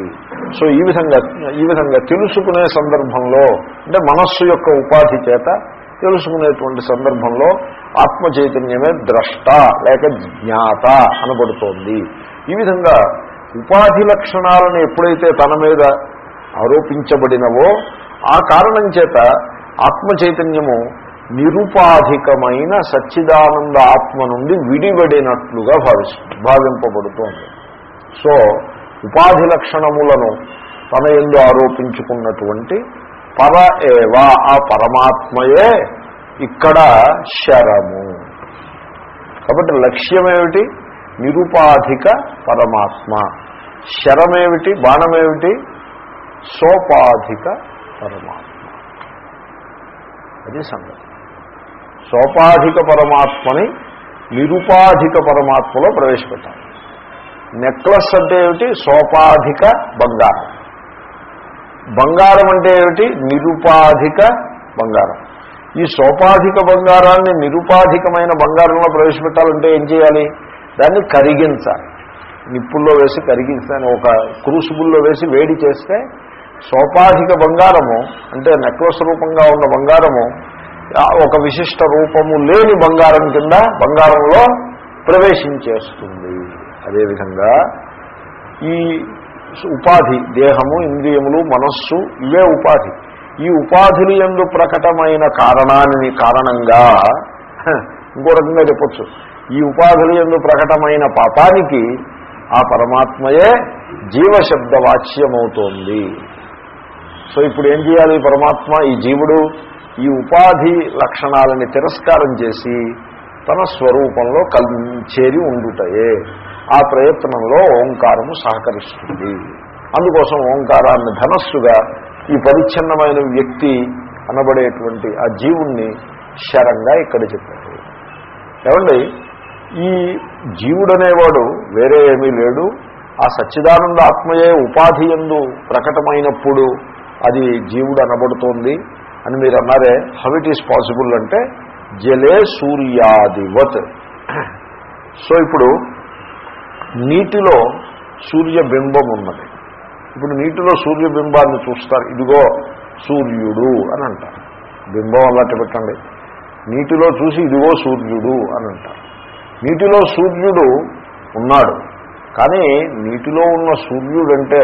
సో ఈ విధంగా ఈ విధంగా తెలుసుకునే సందర్భంలో అంటే మనస్సు యొక్క ఉపాధి చేత తెలుసుకునేటువంటి సందర్భంలో ఆత్మ చైతన్యమే ద్రష్ట లేక జ్ఞాత అనబడుతోంది. ఈ విధంగా ఉపాధి లక్షణాలను ఎప్పుడైతే తన మీద ఆరోపించబడినవో ఆ కారణం చేత ఆత్మ చైతన్యము నిరుపాధికమైన సచ్చిదానంద ఆత్మ నుండి విడివడినట్లుగా భావిస్తుంది భావింపబడుతోంది. సో ఉపాధి లక్షణములను తన ఎందు ఆరోపించుకున్నటువంటి పర ఏవా ఆ పరమాత్మయే ఇక్కడ శరము. కాబట్టి లక్ష్యమేమిటి? నిరుపాధిక పరమాత్మ. శరమేమిటి? బాణమేమిటి? సోపాధిక పరమాత్మ. అది సంగతి. సోపాధిక పరమాత్మని నిరుపాధిక పరమాత్మలో ప్రవేశపెట్టాలి. నెక్లెస్ అంటే ఏమిటి? సోపాధిక బంగారం. బంగారం అంటే ఏమిటి? నిరుపాధిక బంగారం. ఈ సోపాధిక బంగారాన్ని నిరుపాధికమైన బంగారంలో ప్రవేశపెట్టాలంటే ఏం చేయాలి? దాన్ని కరిగించాలి. నిప్పుల్లో వేసి కరిగించాలి. ఒక క్రూసుబుల్లో వేసి వేడి చేస్తే సోపాధిక బంగారము అంటే నెక్లెస్ రూపంగా ఉన్న బంగారము ఒక విశిష్ట రూపము లేని బంగారం కింద బంగారంలో ప్రవేశించేస్తుంది. అదేవిధంగా ఈ ఉపాధి దేహము ఇంద్రియములు మనస్సు ఇవే ఉపాధి. ఈ ఉపాధులు ఎందు ప్రకటమైన కారణాన్ని కారణంగా ఇంకో రకంగా చెప్పచ్చు. ఈ ఉపాధులు ఎందు ప్రకటమైన పాపానికి ఆ పరమాత్మయే జీవశబ్దవాచ్యమవుతోంది. సో ఇప్పుడు ఏం చేయాలి? ఈ పరమాత్మ ఈ జీవుడు ఈ ఉపాధి లక్షణాలని తిరస్కారం చేసి తన స్వరూపంలో కల్ చేరి ఉండుటయే. ఆ ప్రయత్నంలో ఓంకారము సహకరిస్తుంది. అందుకోసం ఓంకారాన్ని ధనస్సుగా ఈ పరిచ్ఛిన్నమైన వ్యక్తి అనబడేటువంటి ఆ జీవుణ్ణి శరంగా ఇక్కడ చెప్పారు. ఏమండి? ఈ జీవుడనేవాడు వేరే ఏమీ లేడు. ఆ సచ్చిదానంద ఆత్మయే ఉపాధి ఎందు ప్రకటమైనప్పుడు అది జీవుడు అనబడుతోంది. అని మీరు అన్నారే హౌ ఇట్ ఈస్ పాసిబుల్ అంటే జలే సూర్యాదివత్. సో ఇప్పుడు నీటిలో సూర్యబింబం ఉన్నది ఇప్పుడు నీటిలో సూర్యబింబాన్ని చూస్తారు ఇదిగో సూర్యుడు అని అంటారు. బింబం అలాంటి పెట్టండి. నీటిలో చూసి ఇదిగో సూర్యుడు అని అంటారు. నీటిలో సూర్యుడు ఉన్నాడు కానీ నీటిలో ఉన్న సూర్యుడంటే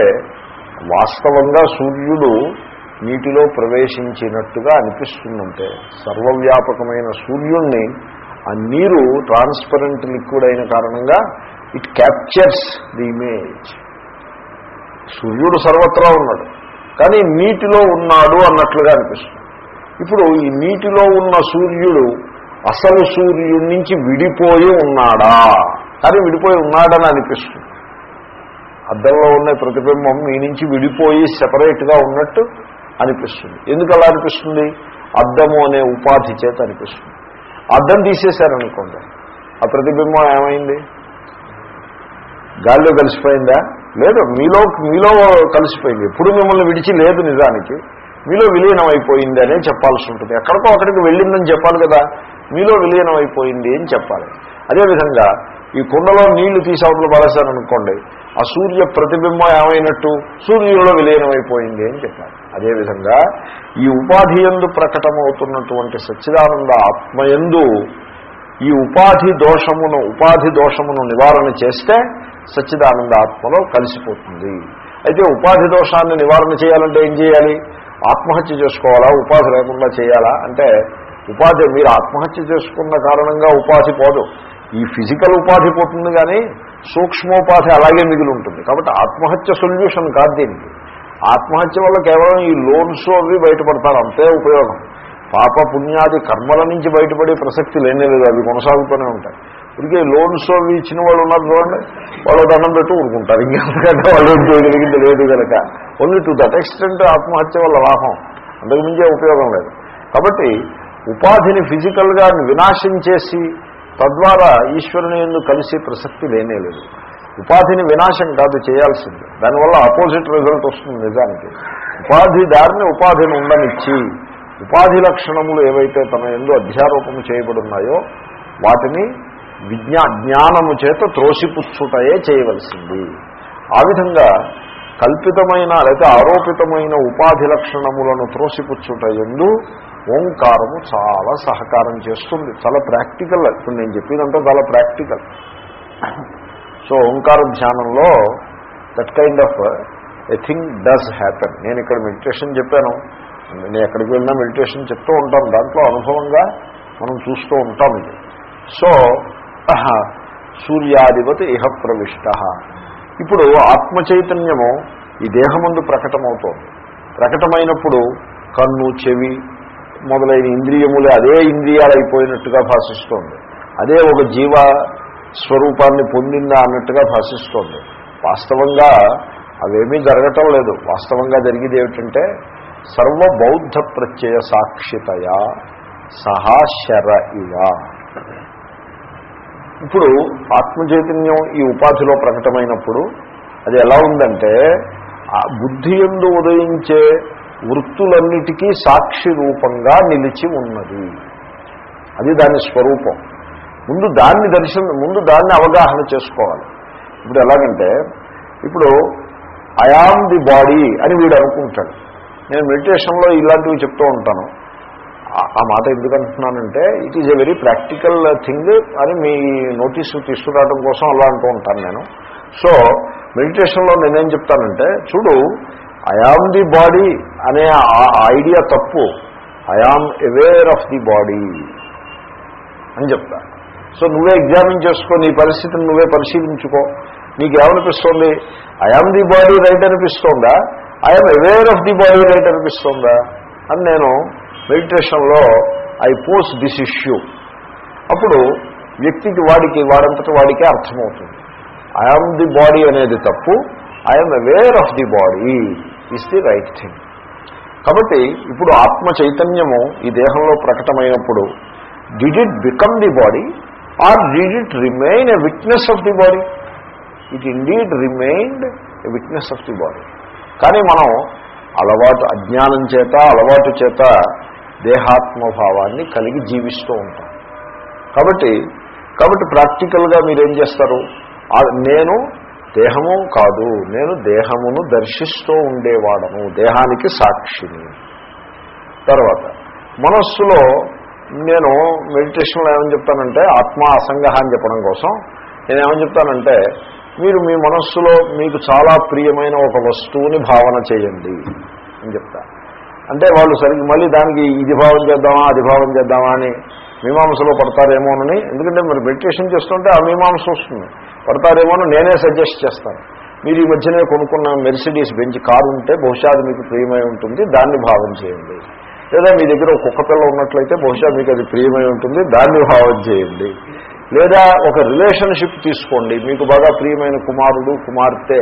వాస్తవంగా సూర్యుడు నీటిలో ప్రవేశించినట్టుగా అనిపిస్తుందంటే సర్వవ్యాపకమైన సూర్యుణ్ణి ఆ నీరు ట్రాన్స్పరెంట్ లిక్విడ్ అయిన కారణంగా ఇట్ క్యాప్చర్స్ ది ఇమేజ్. సూర్యుడు సర్వత్రా ఉన్నాడు కానీ నీటిలో ఉన్నాడు అన్నట్లుగా అనిపిస్తుంది. ఇప్పుడు ఈ నీటిలో ఉన్న సూర్యుడు అసలు సూర్యుడి నుంచి విడిపోయి ఉన్నాడా? కానీ విడిపోయి ఉన్నాడని అనిపిస్తుంది. అద్దంలో ఉన్న ప్రతిబింబం మీ నుంచి విడిపోయి సెపరేట్గా ఉన్నట్టు అనిపిస్తుంది. ఎందుకు అలా అనిపిస్తుంది? అద్దము అనే ఉపాధి చేత అనిపిస్తుంది. అద్దం తీసేశారనుకోండి. ఆ ప్రతిబింబం ఏమైంది? గాల్లో కలిసిపోయిందా? లేదు. మీలో మీలో కలిసిపోయింది. ఎప్పుడు మిమ్మల్ని విడిచి లేదు నిజానికి. మీలో విలీనం అయిపోయింది అనే చెప్పాల్సి ఉంటుంది. ఎక్కడికో అక్కడికి వెళ్ళిందని చెప్పాలి కదా. మీలో విలీనం అయిపోయింది అని చెప్పాలి. అదేవిధంగా ఈ కుండలో నీళ్ళు తీసి అవతల పడేశారనుకోండి ఆ సూర్య ప్రతిబింబం ఏమైనట్టు? సూర్యుడిలో అయిపోయింది అని చెప్పాలి. అదేవిధంగా ఈ ఉపాధి ఎందు ప్రకటమవుతున్నటువంటి సచ్చిదానంద ఆత్మయందు ఈ ఉపాధి దోషమును ఉపాధి దోషమును నివారణ చేస్తే సచ్చిదానంద ఆత్మలో కలిసిపోతుంది. అయితే ఉపాధి దోషాన్ని నివారణ చేయాలంటే ఏం చేయాలి? ఆత్మహత్య చేసుకోవాలా? ఉపాధి లేకుండా చేయాలా? అంటే ఉపాధి మీరు ఆత్మహత్య చేసుకున్న కారణంగా ఉపాధి పోదు. ఈ ఫిజికల్ ఉపాధి పోతుంది కానీ సూక్ష్మోపాధి అలాగే మిగిలి ఉంటుంది. కాబట్టి ఆత్మహత్య సొల్యూషన్ కాదు దీనికి. ఆత్మహత్య వల్ల కేవలం ఈ లోన్స్ అవి బయటపడతారు అంతే ఉపయోగం. పాప పుణ్యాది కర్మల నుంచి బయటపడే ప్రసక్తి లేనే లేదు అవి కొనసాగుతూనే ఉంటాయి. ఇదిగే లోన్స్ అవి ఇచ్చిన వాళ్ళు ఉన్నారు చూడండి వాళ్ళు దండం పెట్టు ఊరుకుంటారు. ఇంకెంతకంటే వాళ్ళు చేయగలిగింది లేదు కనుక ఓన్లీ టు దట్ ఎక్స్టెంట్ ఆత్మహత్య వల్ల లాభం. అంతకుమించే ఉపయోగం లేదు. కాబట్టి ఉపాధిని ఫిజికల్గా వినాశం చేసి తద్వారా ఈశ్వరుని ఎందుకు కలిసి ప్రసక్తి లేనే లేదు. ఉపాధిని వినాశం కాదు చేయాల్సింది. దానివల్ల ఆపోజిట్ రిజల్ట్ వస్తుంది నిజానికి. ఉపాధి దారిని ఉపాధిని ఉండనిచ్చి ఉపాధి లక్షణములు ఏవైతే తన ఎందు అధ్యారూపము చేయబడున్నాయో వాటిని విజ్ఞా జ్ఞానము చేత త్రోసిపుచ్చుటయే చేయవలసింది. ఆ విధంగా కల్పితమైన లేదా ఆరోపితమైన ఉపాధి లక్షణములను త్రోసిపుచ్చుట ఎందు ఓంకారము చాలా సహకారం చేస్తుంది. చాలా ప్రాక్టికల్ ఇప్పుడు నేను చెప్పినంత చాలా ప్రాక్టికల్ సో ఓంకార ధ్యానంలో that kind of a thing does happen నేను ఇక్కడ మెడిటేషన్ చెప్పాను. నేను ఎక్కడికి వెళ్ళినా మెడిటేషన్ చెప్తూ ఉంటాను. దాంట్లో అనుభవంగా మనం చూస్తూ ఉంటాం ఇది. సో సూర్యాధిపతి ఇహ ప్రవిష్ట ఇప్పుడు ఆత్మ చైతన్యము ఈ దేహమందు ప్రకటమవుతోంది. ప్రకటమైనప్పుడు కన్ను చెవి మొదలైన ఇంద్రియములే అదే ఇంద్రియాలు అయిపోయినట్టుగా భాషిస్తోంది. అదే ఒక జీవ స్వరూపాన్ని పొందిందా అన్నట్టుగా భాషిస్తోంది. వాస్తవంగా అవేమీ జరగటం లేదు. వాస్తవంగా జరిగేది ఏమిటంటే సర్వబౌద్ధ ప్రత్యయ సాక్షితయా సహా శర ఇవ ఇప్పుడు ఆత్మచైతన్యం ఈ ఉపాధిలో ప్రకటమైనప్పుడు అది ఎలా ఉందంటే ఆ బుద్ధి ఎందు ఉదయించే వృత్తులన్నిటికీ సాక్షి రూపంగా నిలిచి ఉన్నది. అది దాని స్వరూపం. ముందు దాన్ని దర్శనం ముందు దాన్ని అవగాహన చేసుకోవాలి. ఇప్పుడు ఎలాగంటే ఇప్పుడు ఐఆమ్ ది బాడీ అని వీడు అనుకుంటాడు. నేను మెడిటేషన్లో ఇలాంటివి చెప్తూ ఉంటాను. ఆ మాట ఎందుకు అంటున్నానంటే it is a very practical thing అని మీ నోటీసు తీసుకురావడం కోసం అలా అంటూ ఉంటాను నేను. సో మెడిటేషన్లో నేనేం చెప్తానంటే చూడు ఐఆమ్ ది బాడీ అనే ఐడియా తప్పు. I am aware of the body అని చెప్తాను సో నువ్వే ఎగ్జామిన్ చేసుకో నీ పరిస్థితిని నువ్వే పరిశీలించుకో. నీకు ఏమనిపిస్తోంది I am the body right అనిపిస్తోందా? I'm aware of the body right అనిపిస్తోందా? అని నేను మెడిటేషన్లో ఐ పోస్ట్ దిస్ ఇష్యూ అప్పుడు వ్యక్తికి వాడికి వాడంతటి వాడికే అర్థమవుతుంది. ఐఆమ్ ది బాడీ అనేది తప్పు. I'm aware of the body is the right thing కాబట్టి ఇప్పుడు ఆత్మ చైతన్యము ఈ దేహంలో ప్రకటమైనప్పుడు did it become the body or did it remain a witness of the body it indeed remained a witness of the body కానీ మనం అలవాటు అజ్ఞానం చేత అలవాటు చేత దేహాత్మభావాన్ని కలిగి జీవిస్తూ ఉంటాం. కాబట్టి కాబట్టి ప్రాక్టికల్గా మీరేం చేస్తారు? నేను దేహము కాదు నేను దేహమును దర్శిస్తూ ఉండేవాడను దేహానికి సాక్షిని. తర్వాత మనస్సులో నేను మెడిటేషన్లో ఏమని చెప్తానంటే ఆత్మ అసంగ అని చెప్పడం కోసం నేను ఏమని చెప్తానంటే మీరు మీ మనస్సులో మీకు చాలా ప్రియమైన ఒక వస్తువుని భావన చేయండి అని చెప్తా. అంటే వాళ్ళు సరిగ్గా మళ్ళీ దానికి ఇది భావం చేద్దామా అది భావం చేద్దామా అని మీమాంసలో పడతారేమోనని ఎందుకంటే మీరు మెడిటేషన్ చేస్తుంటే ఆ మీమాంస వస్తుంది. పడతారేమోనని నేనే సజెస్ట్ చేస్తాను. మీరు ఈ మధ్యనే కొనుక్కున్న మెర్సిడీస్ బెంచ్ కారు ఉంటే బహుశా అది మీకు ప్రియమై ఉంటుంది దాన్ని భావం చేయండి. లేదా మీ దగ్గర ఒక కుక్కపిల్ల ఉన్నట్లయితే బహుశా మీకు అది ప్రియమై ఉంటుంది దాన్ని భావం చేయండి. లేదా ఒక రిలేషన్షిప్ తీసుకోండి. మీకు బాగా ప్రియమైన కుమారుడు కుమార్తె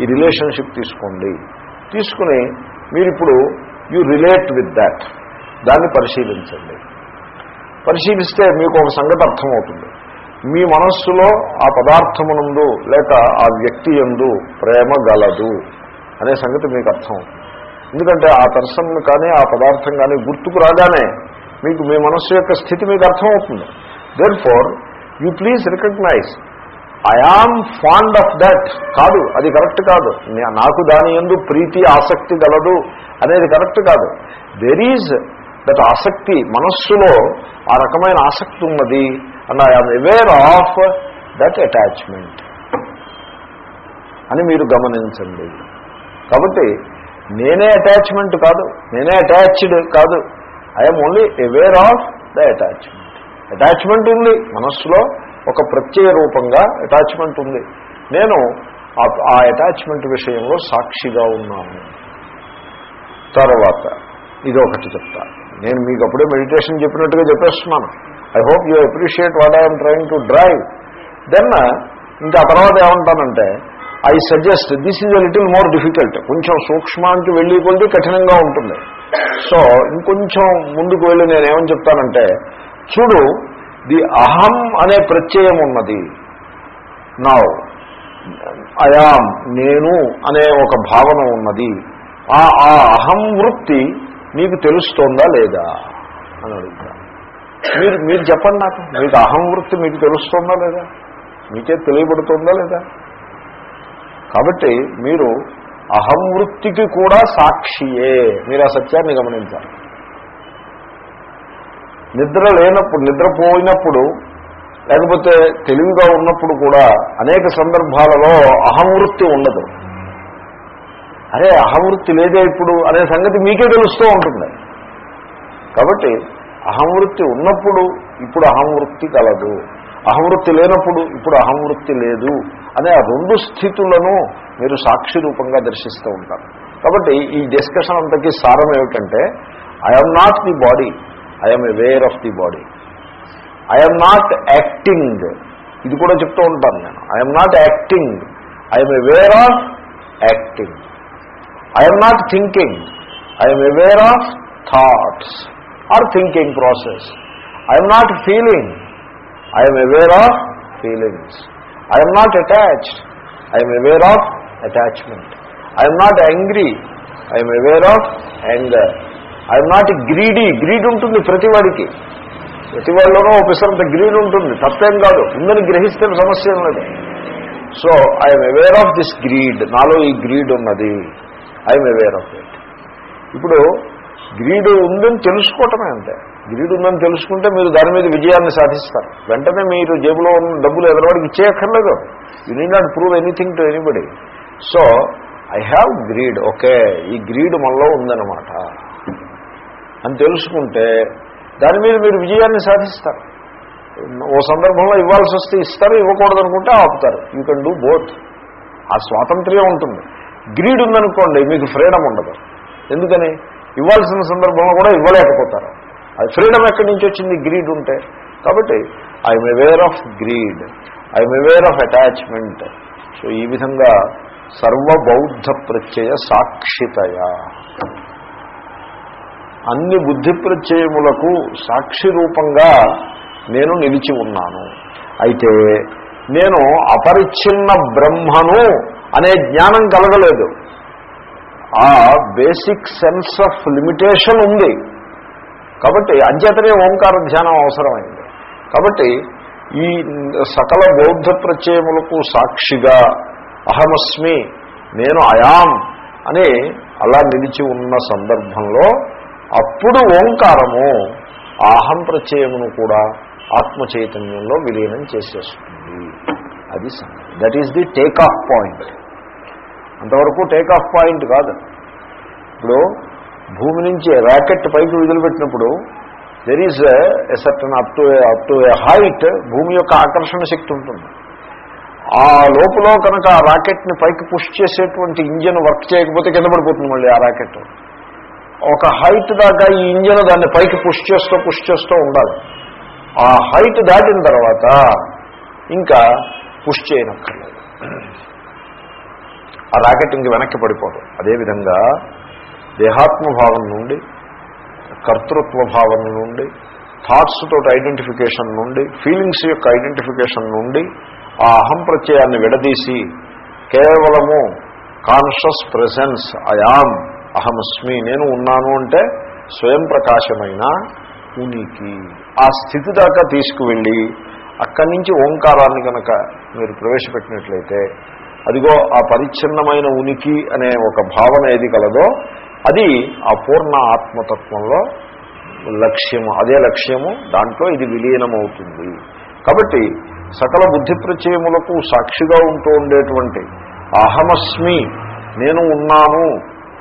ఈ రిలేషన్షిప్ తీసుకోండి. తీసుకుని మీరు ఇప్పుడు యు రిలేట్ విత్ దాట్ దాన్ని పరిశీలించండి. పరిశీలిస్తే మీకు ఒక సంగతి అర్థమవుతుంది. మీ మనస్సులో ఆ పదార్థమునందు లేక ఆ వ్యక్తి ఎందు ప్రేమ గలదు అనే సంగతి మీకు అర్థం ఎందుకంటే ఆ పర్సన్ కానీ ఆ పదార్థం కానీ గుర్తుకు రాగానే మీకు మీ మనస్సు యొక్క స్థితి మీకు అర్థమవుతుంది. Therefore you please recognise I am fond of that కాదు అది కరెక్ట్ కాదు. నాకు దాని ఎందు ప్రీతి ఆసక్తి గలదు అనేది కరెక్ట్ కాదు. దెర్ ఈజ్ దట్ ఆసక్తి మనస్సులో ఆ రకమైన ఆసక్తి ఉన్నది and I am aware of that attachment అని మీరు గమనించండి. కాబట్టి నేనే అటాచ్మెంట్ కాదు నేనే అటాచ్డ్ కాదు. I'm only aware of the attachment attachment ఉంది మనస్సులో ఒక ప్రత్యయ రూపంగా అటాచ్మెంట్ ఉంది. నేను ఆ- అటాచ్మెంట్ విషయంలో సాక్షిగా ఉన్నాను. తర్వాత ఇది ఒకటి చెప్తా. నేను మీకు అప్పుడే మెడిటేషన్ చెప్పినట్టుగా చెప్పేస్తున్నాను. I hope you appreciate what I'm trying to drive then ఇంకా తర్వాత ఏమంటానంటే I suggest this is a little more difficult కొంచెం సూక్ష్మానికి వెళ్ళి కొద్ది కఠినంగా ఉంటుంది. సో ఇంకొంచెం ముందుకు వెళ్ళి నేను చెప్తానంటే చూడు ది అహం అనే ప్రత్యయం ఉన్నది. నా అయాం నేను అనే ఒక భావన ఉన్నది. ఆ ఆ అహం వృత్తి నీకు తెలుస్తోందా లేదా? అని అడుగుతా. మీరు మీరు చెప్పండి నాకు. మీకు అహం వృత్తి మీకు తెలుస్తోందా లేదా? మీకే తెలియబడుతోందా లేదా? కాబట్టి మీరు అహం వృత్తికి కూడా సాక్షియే. మీరు ఆ సత్యాన్ని గమనించాలి. నిద్ర లేనప్పుడు నిద్రపోయినప్పుడు లేకపోతే తెలివిగా ఉన్నప్పుడు కూడా అనేక సందర్భాలలో అహంవృత్తి ఉండదు. అరే అహంవృత్తి లేదే ఇప్పుడు అనే సంగతి మీకే తెలుస్తూ ఉంటుంది. కాబట్టి అహంవృత్తి ఉన్నప్పుడు ఇప్పుడు అహంవృత్తి కలదు. అహంవృత్తి లేనప్పుడు ఇప్పుడు అహంవృత్తి లేదు. అనే ఆ రెండు స్థితులను మీరు సాక్షి రూపంగా దర్శిస్తూ ఉంటారు. కాబట్టి ఈ డిస్కషన్ అంతకీ సారం ఏమిటంటే I'm not the body I'm aware of the body I'm not acting ఇది కూడా చెప్తూ ఉంటాను నేను. I'm not acting I'm aware of acting I'm not thinking I'm aware of thoughts or thinking process I'm not feeling I'm aware of feelings I'm not attached I'm aware of attachment I'm not angry I'm aware of anger I'm not greedy greed ఉంటుంది ప్రతివాడికి ప్రతి వాళ్ళలోనూ ఒకసారి greed ఉంటుంది. తప్పేం కాదు. ఉందని గ్రహిస్తే సమస్య లేదు. So I'm aware of this greed నాలో ఈ గ్రీడ్ ఉన్నది. ఐఎమ్ అవేర్ ఆఫ్ ఇట్ ఇప్పుడు గ్రీడ్ ఉందని తెలుసుకోవటమే అంతే. గ్రీడ్ ఉందని తెలుసుకుంటే మీరు దాని మీద విజయాన్ని సాధిస్తారు. వెంటనే మీరు జేబులో ఉన్న డబ్బులు ఎదరవాడికి ఇచ్చేయక్కర్లేదు. You need not prove anything to anybody so I have greed okay ఈ గ్రీడ్ మనలో ఉందన్నమాట. అని తెలుసుకుంటే దాని మీద మీరు విజయాన్ని సాధిస్తారు. ఓ సందర్భంలో ఇవ్వాల్సి వస్తే ఇస్తారు ఇవ్వకూడదు అనుకుంటే ఆపుతారు. యూ కెన్ డూ బోత్ ఆ స్వాతంత్ర్యం ఉంటుంది. గ్రీడ్ ఉందనుకోండి మీకు ఫ్రీడమ్ ఉండదు. ఎందుకని? ఇవ్వాల్సిన సందర్భంలో కూడా ఇవ్వలేకపోతారు. అది ఫ్రీడమ్ ఎక్కడి నుంచి వచ్చింది? గ్రీడ్ ఉంటే. కాబట్టి I'm aware of greed I'm aware of attachment so ఈ విధంగా సర్వబౌద్ధ ప్రత్యయ సాక్షితయ. అన్ని బుద్ధి ప్రత్యయములకు సాక్షి రూపంగా నేను నిలిచి ఉన్నాను. అయితే నేను అపరిచ్ఛిన్న బ్రహ్మను అనే జ్ఞానం కలగలేదు. ఆ బేసిక్ సెన్స్ ఆఫ్ లిమిటేషన్ ఉంది. కాబట్టి అంచేతనే ఓంకార ధ్యానం అవసరమైంది. కాబట్టి ఈ సకల బౌద్ధ ప్రత్యయములకు సాక్షిగా అహమస్మి నేను అయాం అని అలా నిలిచి ఉన్న సందర్భంలో అప్పుడు ఓంకారము ఆ అహం ప్రత్యయమును కూడా ఆత్మ చైతన్యంలో విలీనం చేసేస్తుంది. అది that is the take off point అంతవరకు టేక్ ఆఫ్ పాయింట్ కాదు. ఇప్పుడు భూమి నుంచి ర్యాకెట్ పైకి వదిలిపెట్టినప్పుడు there is a certain up to up to a height భూమి యొక్క ఆకర్షణ శక్తి ఉంటుంది. ఆ లోపల కనుక ఆ రాకెట్ని పైకి పుష్ చేసేటువంటి ఇంజన్ వర్క్ చేయకపోతే కింద పడిపోతుంది మళ్ళీ ఆ రాకెట్. ఒక హైట్ దాకా ఈ ఇంజన్ దాన్ని పైకి పుష్ చేస్తూ పుష్ చేస్తూ ఉండాలి. ఆ హైట్ దాటిన తర్వాత ఇంకా పుష్ చేయనక్కర్లేదు. ఆ రాకెట్ ఇంక వెనక్కి పడిపోదు. అదేవిధంగా దేహాత్మ భావం నుండి కర్తృత్వ భావన నుండి థాట్స్ తోటి ఐడెంటిఫికేషన్ నుండి ఫీలింగ్స్ యొక్క ఐడెంటిఫికేషన్ నుండి ఆ అహం ప్రత్యయాన్ని విడదీసి కేవలము కాన్షియస్ ప్రెసెన్స్ అయామ్ అహమస్మి నేను ఉన్నాను అంటే స్వయం ప్రకాశమైన ఉనికి. ఆ స్థితి దాకా తీసుకువెళ్ళి అక్కడి నుంచి ఓంకారాన్ని కనుక మీరు ప్రవేశపెట్టినట్లయితే అదిగో ఆ పరిచ్ఛిన్నమైన ఉనికి అనే ఒక భావన ఏది కలదో అది ఆ పూర్ణ ఆత్మతత్వంలో లక్ష్యము అదే లక్ష్యము దాంట్లో ఇది విలీనమవుతుంది. కాబట్టి సకల బుద్ధి ప్రచయములకు సాక్షిగా ఉంటూ ఉండేటువంటి అహమస్మి నేను ఉన్నాను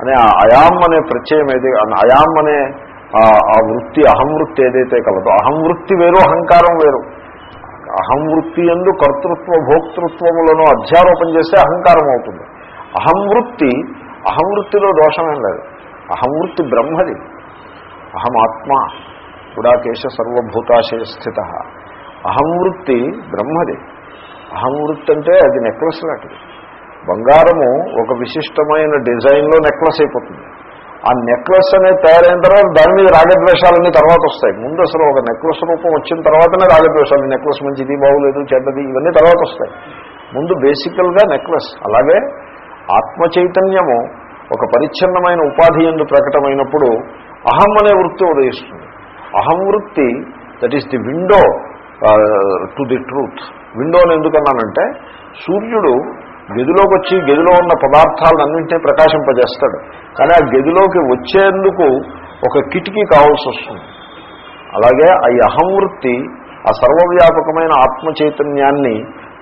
అనే ఆ అయాం అనే ప్రత్యయం ఏది అయాం అనే ఆ వృత్తి అహంవృత్తి ఏదైతే కలదో అహం వృత్తి వేరు అహంకారం వేరు. అహం వృత్తి ఎందు కర్తృత్వ భోక్తృత్వములను అధ్యారోపణ చేస్తే అహంకారం అవుతుంది. అహం వృత్తి అహం వృత్తిలో దోషమేం లేదు. అహం వృత్తి బ్రహ్మది. అహం ఆత్మ గుడాకేశ సర్వభూతాశయ స్థిత అహం వృత్తి బ్రహ్మది. అహం వృత్తి అంటే అది నెక్లెస్ లాంటిది. బంగారము ఒక విశిష్టమైన డిజైన్లో నెక్లెస్ అయిపోతుంది. ఆ నెక్లెస్ అనేది తయారైన తర్వాత దాని మీద రాగద్వేషాలన్నీ తర్వాత వస్తాయి. ముందు అసలు ఒక నెక్లెస్ రూపం వచ్చిన తర్వాతనే రాగద్వేషాలు నెక్లెస్ మంచిది బాగులేదు చెడ్డది ఇవన్నీ తర్వాత వస్తాయి. ముందు బేసికల్గా నెక్లెస్. అలాగే ఆత్మ చైతన్యము ఒక పరిచ్ఛిన్నమైన ఉపాధి ఎందు ప్రకటమైనప్పుడు అహం అనే వృత్తి ఉదయిస్తుంది. అహం వృత్తి that is the window to the truth విండోని ఎందుకన్నానంటే సూర్యుడు గదిలోకి వచ్చి గదిలో ఉన్న పదార్థాలన్నింటినీ ప్రకాశింపజేస్తాడు. కానీ ఆ గదిలోకి వచ్చేందుకు ఒక కిటికీ కావాల్సి వస్తుంది. అలాగే ఆ అహం వృత్తి ఆ సర్వవ్యాపకమైన ఆత్మ చైతన్యాన్ని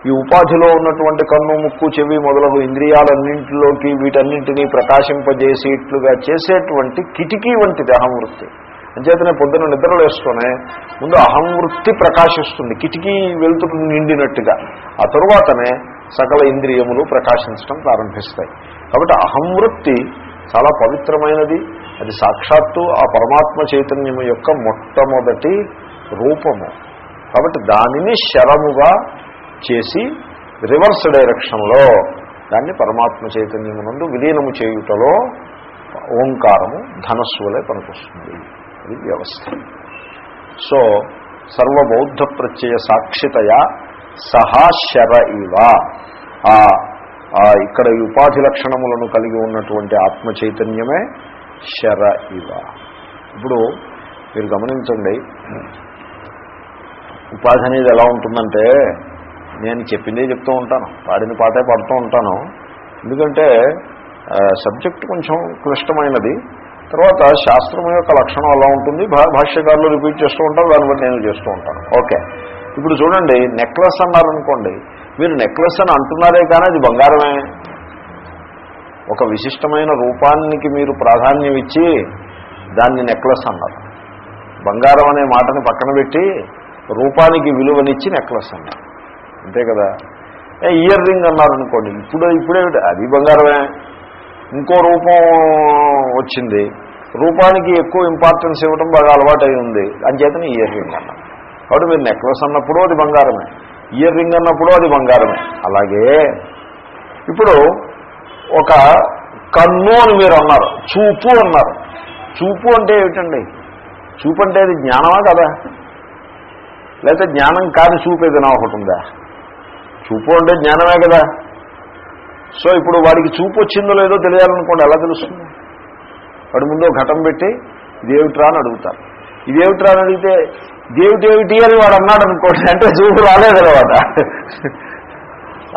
ఈ ఉపాధిలో ఉన్నటువంటి కన్ను ముక్కు చెవి మొదలగు ఇంద్రియాలన్నింటిలోకి వీటన్నింటినీ ప్రకాశింపజేసేట్లుగా చేసేటువంటి కిటికీ వంటిది అహంవృత్తి. అంచేతనే పొద్దున నిద్రలేస్తూనే ముందు అహంవృత్తి ప్రకాశిస్తుంది. కిటికీ వెళ్తున్న నిండినట్టుగా. ఆ తరువాతనే సకల ఇంద్రియములు ప్రకాశించడం ప్రారంభిస్తాయి. కాబట్టి అహంవృత్తి చాలా పవిత్రమైనది. అది సాక్షాత్తు ఆ పరమాత్మ చైతన్యము యొక్క మొట్టమొదటి రూపము. కాబట్టి దానిని శరముగా చేసి రివర్స్ డైరెక్షన్లో దాన్ని పరమాత్మ చైతన్యమునందు విలీనము చేయుటలో ఓంకారము ధనస్సులే పనికొస్తుంది. ఇది వ్యవస్థ. సో సర్వబౌద్ధ ప్రత్యయ సాక్షితయా సహా శర ఇవ. ఇక్కడ ఈ ఉపాధి లక్షణములను కలిగి ఉన్నటువంటి ఆత్మ చైతన్యమే శర ఇవ. ఇప్పుడు మీరు గమనించండి ఉపాధి అనేది ఎలా ఉంటుందంటే నేను చెప్పిందే చెప్తూ ఉంటాను. పాడిన పాటే పాడుతూ ఉంటాను. ఎందుకంటే సబ్జెక్ట్ కొంచెం క్లిష్టమైనది. తర్వాత శాస్త్రం యొక్క లక్షణం అలా ఉంటుంది. భాష్యకారులు రిపీట్ చేస్తూ ఉంటారు. దాన్ని బట్టి నేను చేస్తూ ఉంటాను. ఓకే. ఇప్పుడు చూడండి నెక్లెస్ అన్నారనుకోండి. మీరు నెక్లెస్ అని అంటున్నారే కానీ అది బంగారమే. ఒక విశిష్టమైన రూపానికి మీరు ప్రాధాన్యం ఇచ్చి దాన్ని నెక్లెస్ అన్నారు. బంగారం అనే మాటని పక్కన పెట్టి రూపానికి విలువనిచ్చి నెక్లెస్ అన్నారు. అంతే కదా? ఇయర్ రింగ్ అన్నారనుకోండి ఇప్పుడు ఇప్పుడే అది బంగారమే. ఇంకో రూపం వచ్చింది. రూపానికి ఎక్కువ ఇంపార్టెన్స్ ఇవ్వడం బాగా అలవాటు ఉంది. అంచేతనే ఇయర్ రింగ్ అన్నారు కాబట్టి మీరు నెక్లెస్ అన్నప్పుడు అది బంగారమే. ఇయర్ రింగ్ అన్నప్పుడు అది బంగారమే. అలాగే ఇప్పుడు ఒక కన్ను అని మీరు అన్నారు చూపు అన్నారు. చూపు అంటే ఏమిటండి? చూపు అంటే అది జ్ఞానమా కదా? లేకపోతే జ్ఞానం కాని చూపు ఏదైనా ఒకటి ఉందా? చూపు అంటే జ్ఞానమే కదా. సో ఇప్పుడు వాడికి చూపు వచ్చిందో లేదో తెలియాలనుకోండి ఎలా తెలుస్తుంది? వాడి ముందు ఘటం పెట్టి ఇదేమిట్రా అని అడుగుతారు. ఇదేమిట్రా అని అడిగితే దేవుటేమిటి అని వాడు అన్నాడు అనుకోండి అంటే చూపు రాలేదనమాట.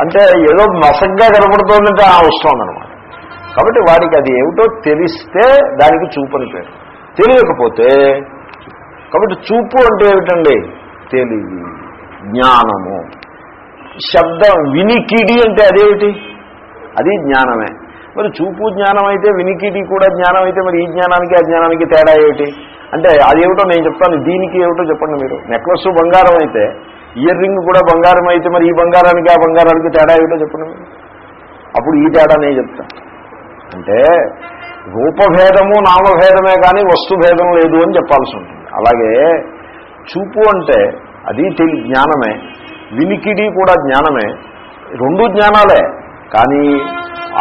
అంటే ఏదో మసగ్గా కనపడుతోందంటే ఆ వస్తోందనమాట కాబట్టి వాడికి అది ఏమిటో తెలిస్తే దానికి చూపు అని పేరు. తెలియకపోతే కాబట్టి చూపు అంటే ఏమిటండి? తెలివి జ్ఞానము. శబ్దం వినికిడి అంటే అదేమిటి? అది జ్ఞానమే. మరి చూపు జ్ఞానం అయితే వినికిడి కూడా జ్ఞానం అయితే మరి ఈ జ్ఞానానికి ఆ జ్ఞానానికి తేడా ఏమిటి? అంటే అదేమిటో నేను చెప్తాను. దీనికి ఏమిటో చెప్పండి మీరు. నెక్లెస్ బంగారం అయితే ఇయర్ రింగ్ కూడా బంగారం అయితే మరి ఈ బంగారానికి ఆ బంగారానికి తేడా ఏమిటో చెప్పండి మీరు. అప్పుడు ఈ తేడా నేను చెప్తాను. అంటే రూపభేదము నామభేదమే కానీ వస్తుభేదం లేదు అని చెప్పాల్సి ఉంటుంది. అలాగే చూపు అంటే అది తెలి జ్ఞానమే. వినికిడి కూడా జ్ఞానమే. రెండు జ్ఞానాలే. కానీ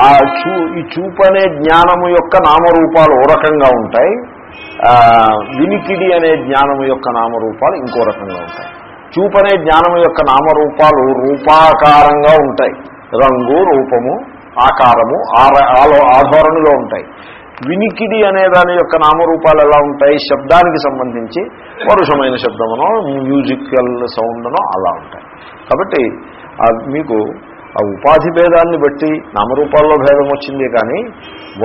ఆ చూ ఈ చూపు అనే జ్ఞానము యొక్క నామరూపాలు ఓ రకంగా ఉంటాయి. వినికిడి అనే జ్ఞానము యొక్క నామరూపాలు ఇంకో రకంగా ఉంటాయి. చూపు అనే జ్ఞానము యొక్క నామరూపాలు రూపాకారంగా ఉంటాయి. రంగు రూపము ఆకారము ఆర- ఆలో- ఆధోరణిలో ఉంటాయి. వినికిడి అనే దాని యొక్క నామరూపాలు ఎలా ఉంటాయి? శబ్దానికి సంబంధించి పరుషమైన శబ్దమునో మ్యూజికల్ సౌండ్నో అలా ఉంటాయి. కాబట్టి మీకు ఆ ఉపాధి భేదాన్ని బట్టి నామరూపాల్లో భేదం వచ్చింది కానీ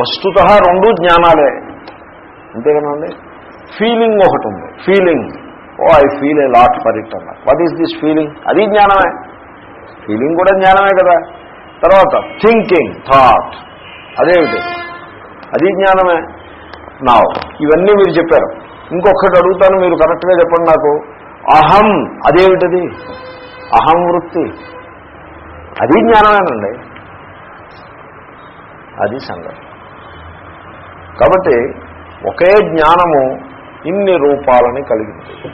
వస్తుత రెండు జ్ఞానాలే. అంతేగానండి ఫీలింగ్ ఒకటి ఉంది. Feeling oh I feel a lot for it అన్నారు. వాట్ ఈస్ దిస్ ఫీలింగ్ అది జ్ఞానమే. ఫీలింగ్ కూడా జ్ఞానమే కదా. తర్వాత థింకింగ్ థాట్ అదేమిటి? అది జ్ఞానమే. నా ఇవన్నీ మీరు చెప్పారు. ఇంకొకటి అడుగుతాను మీరు కరెక్ట్గా చెప్పండి నాకు. అహం అదేమిటది? అహం వృత్తి. అది జ్ఞానమేనండి. అది సంగతి. కాబట్టి ఒకే జ్ఞానము ఇన్ని రూపాలని కలిగింది.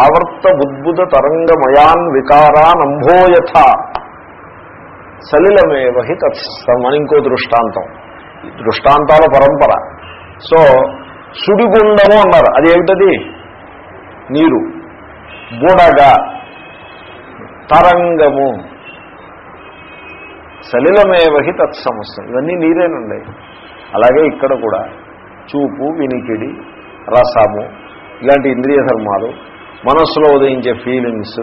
ఆవర్త బుద్భుత తరంగమయాన్ వికారానంభోయథ సలిలమేవ హి తత్సం అని ఇంకో దృష్టాంతం. దృష్టాంతాల పరంపర. సో సుడిగుండము అన్నారు. అదేమిటది నీరు. బుడగ. తరంగము. సలిలమేవహి తత్సమస్తం ఇవన్నీ నీరేనండి. అలాగే ఇక్కడ కూడా చూపు వినికిడి రసము ఇలాంటి ఇంద్రియ ధర్మాలు మనస్సులో ఉదయించే ఫీలింగ్స్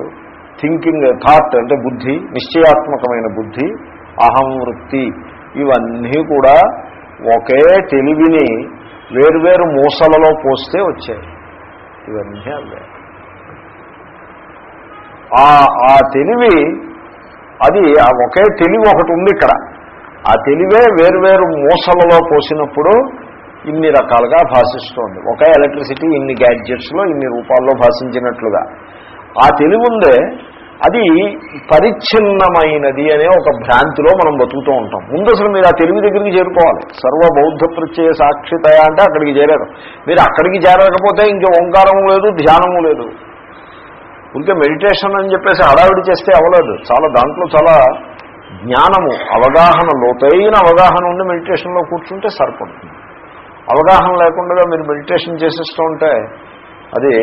థింకింగ్ థాట్ అంటే బుద్ధి నిశ్చయాత్మకమైన బుద్ధి అహం వృత్తి ఇవన్నీ కూడా ఒకే తెలివిని వేరువేరు మూసలలో పోస్తే వచ్చాయి. ఇవన్నీ అవే. ఆ తెలివి అది ఆ ఒకే తెలివి ఒకటి ఉంది ఇక్కడ. ఆ తెలివే వేరువేరు మూసలలో పోసినప్పుడు ఇన్ని రకాలుగా భాషిస్తోంది. ఒకే ఎలక్ట్రిసిటీ ఇన్ని గ్యాడ్జెట్స్లో ఇన్ని రూపాల్లో భాషించినట్లుగా. ఆ తెలివి ఉందే అది పరిచ్ఛిన్నమైనది అనే ఒక భ్రాంతిలో మనం బతుకుతూ ఉంటాం. ముందు అసలు మీరు ఆ తెలివి దగ్గరికి చేరుకోవాలి. సర్వ బౌద్ధ ప్రత్యయ సాక్షితయ అంటే అక్కడికి చేరారు. మీరు అక్కడికి చేరకపోతే ఇంక ఓంకారము లేదు ధ్యానము లేదు. ఉంటే మెడిటేషన్ అని చెప్పేసి హడావిడి చేస్తే అవ్వలేదు. చాలా దాంట్లో చాలా జ్ఞానము అవగాహన లోతైన అవగాహన ఉండి మెడిటేషన్లో కూర్చుంటే సరిపడుతుంది. అవగాహన లేకుండా మీరు మెడిటేషన్ చేసేస్తూ ఉంటే అది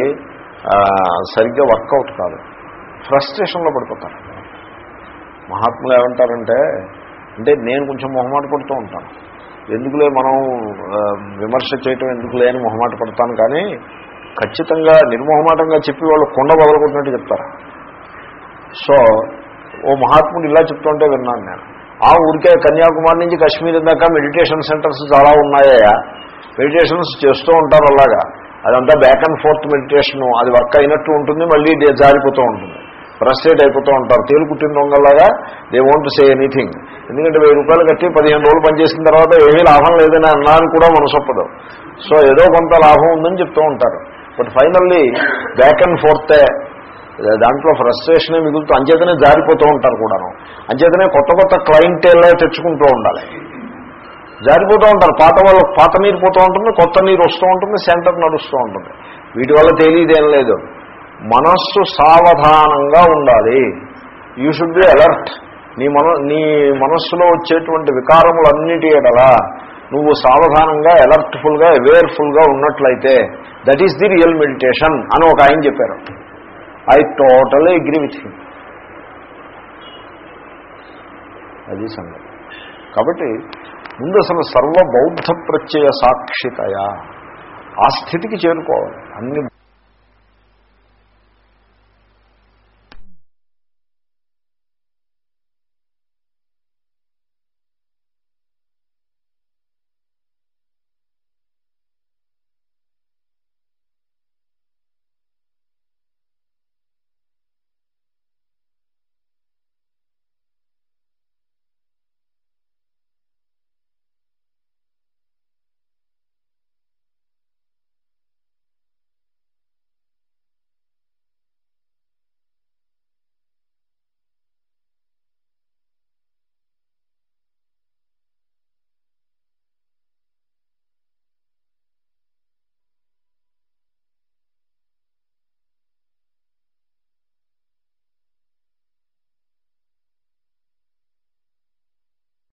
సరిగ్గా వర్కౌట్ కాదు. ఫ్రస్ట్రేషన్లో పడిపోతారు. మహాత్ములు ఏమంటారంటే అంటే నేను కొంచెం మొహమాట పడుతూ ఉంటాను. ఎందుకులే మనం విమర్శ చేయటం ఎందుకులే అని మొహమాట పడతాను కానీ ఖచ్చితంగా నిర్మోహమాటంగా చెప్పి వాళ్ళు కొండ వదలకొట్టినట్టు చెప్తారు. సో ఓ మహాత్ముడు ఇలా చెప్తుంటే విన్నాను నేను. ఆ ఊరికే కన్యాకుమారి నుంచి కాశ్మీర్ దాకా మెడిటేషన్ సెంటర్స్ చాలా ఉన్నాయా మెడిటేషన్స్ చేస్తూ ఉంటారు అలాగా. అదంతా బ్యాక్ అండ్ ఫోర్త్ మెడిటేషను. అది వర్క్ అయినట్టు ఉంటుంది మళ్ళీ జారిపోతూ ఉంటుంది. ఫ్రస్ట్రేట్ అయిపోతూ ఉంటారు. తేలు కుట్టిన దొంగలాగా దే వోంట్ సే ఎనీథింగ్ ఎందుకంటే వెయ్యి రూపాయలు కట్టి పదిహేను రోజులు పనిచేసిన తర్వాత ఏమీ లాభం లేదని అన్నాను కూడా మనసొప్పదు. సో ఏదో కొంత లాభం ఉందని చెప్తూ ఉంటారు. బట్ ఫైనల్లీ బ్యాక్ అండ్ ఫోర్తే దాంట్లో ఫ్రస్ట్రేషనే మిగులుతూ అంచేతనే జారిపోతూ ఉంటారు కూడాను. అంచేతనే కొత్త కొత్త క్లయింటేల్ తెచ్చుకుంటూ ఉండాలి. జారిపోతూ ఉంటారు. పాత వాళ్ళు పాత నీరు పోతూ ఉంటుంది కొత్త నీరు వస్తూ ఉంటుంది సెంటర్ నడుస్తూ ఉంటుంది. వీటి వల్ల తెలియదేం లేదు. మనస్సు సావధానంగా ఉండాలి. యూ షుడ్ బి అలర్ట్ నీ మన నీ మనస్సులో వచ్చేటువంటి వికారములన్నిటి ఎడలా నువ్వు సావధానంగా అలర్ట్ఫుల్గా అవేర్ఫుల్గా ఉన్నట్లయితే that is the real meditation అని ఒక ఆయన చెప్పారు. I totally agree with him అది సంగతి. కాబట్టి ముందు అసలు సర్వబౌద్ధ ప్రత్యయ సాక్షితయా? ఆ స్థితికి చేరుకోవాలి. అన్ని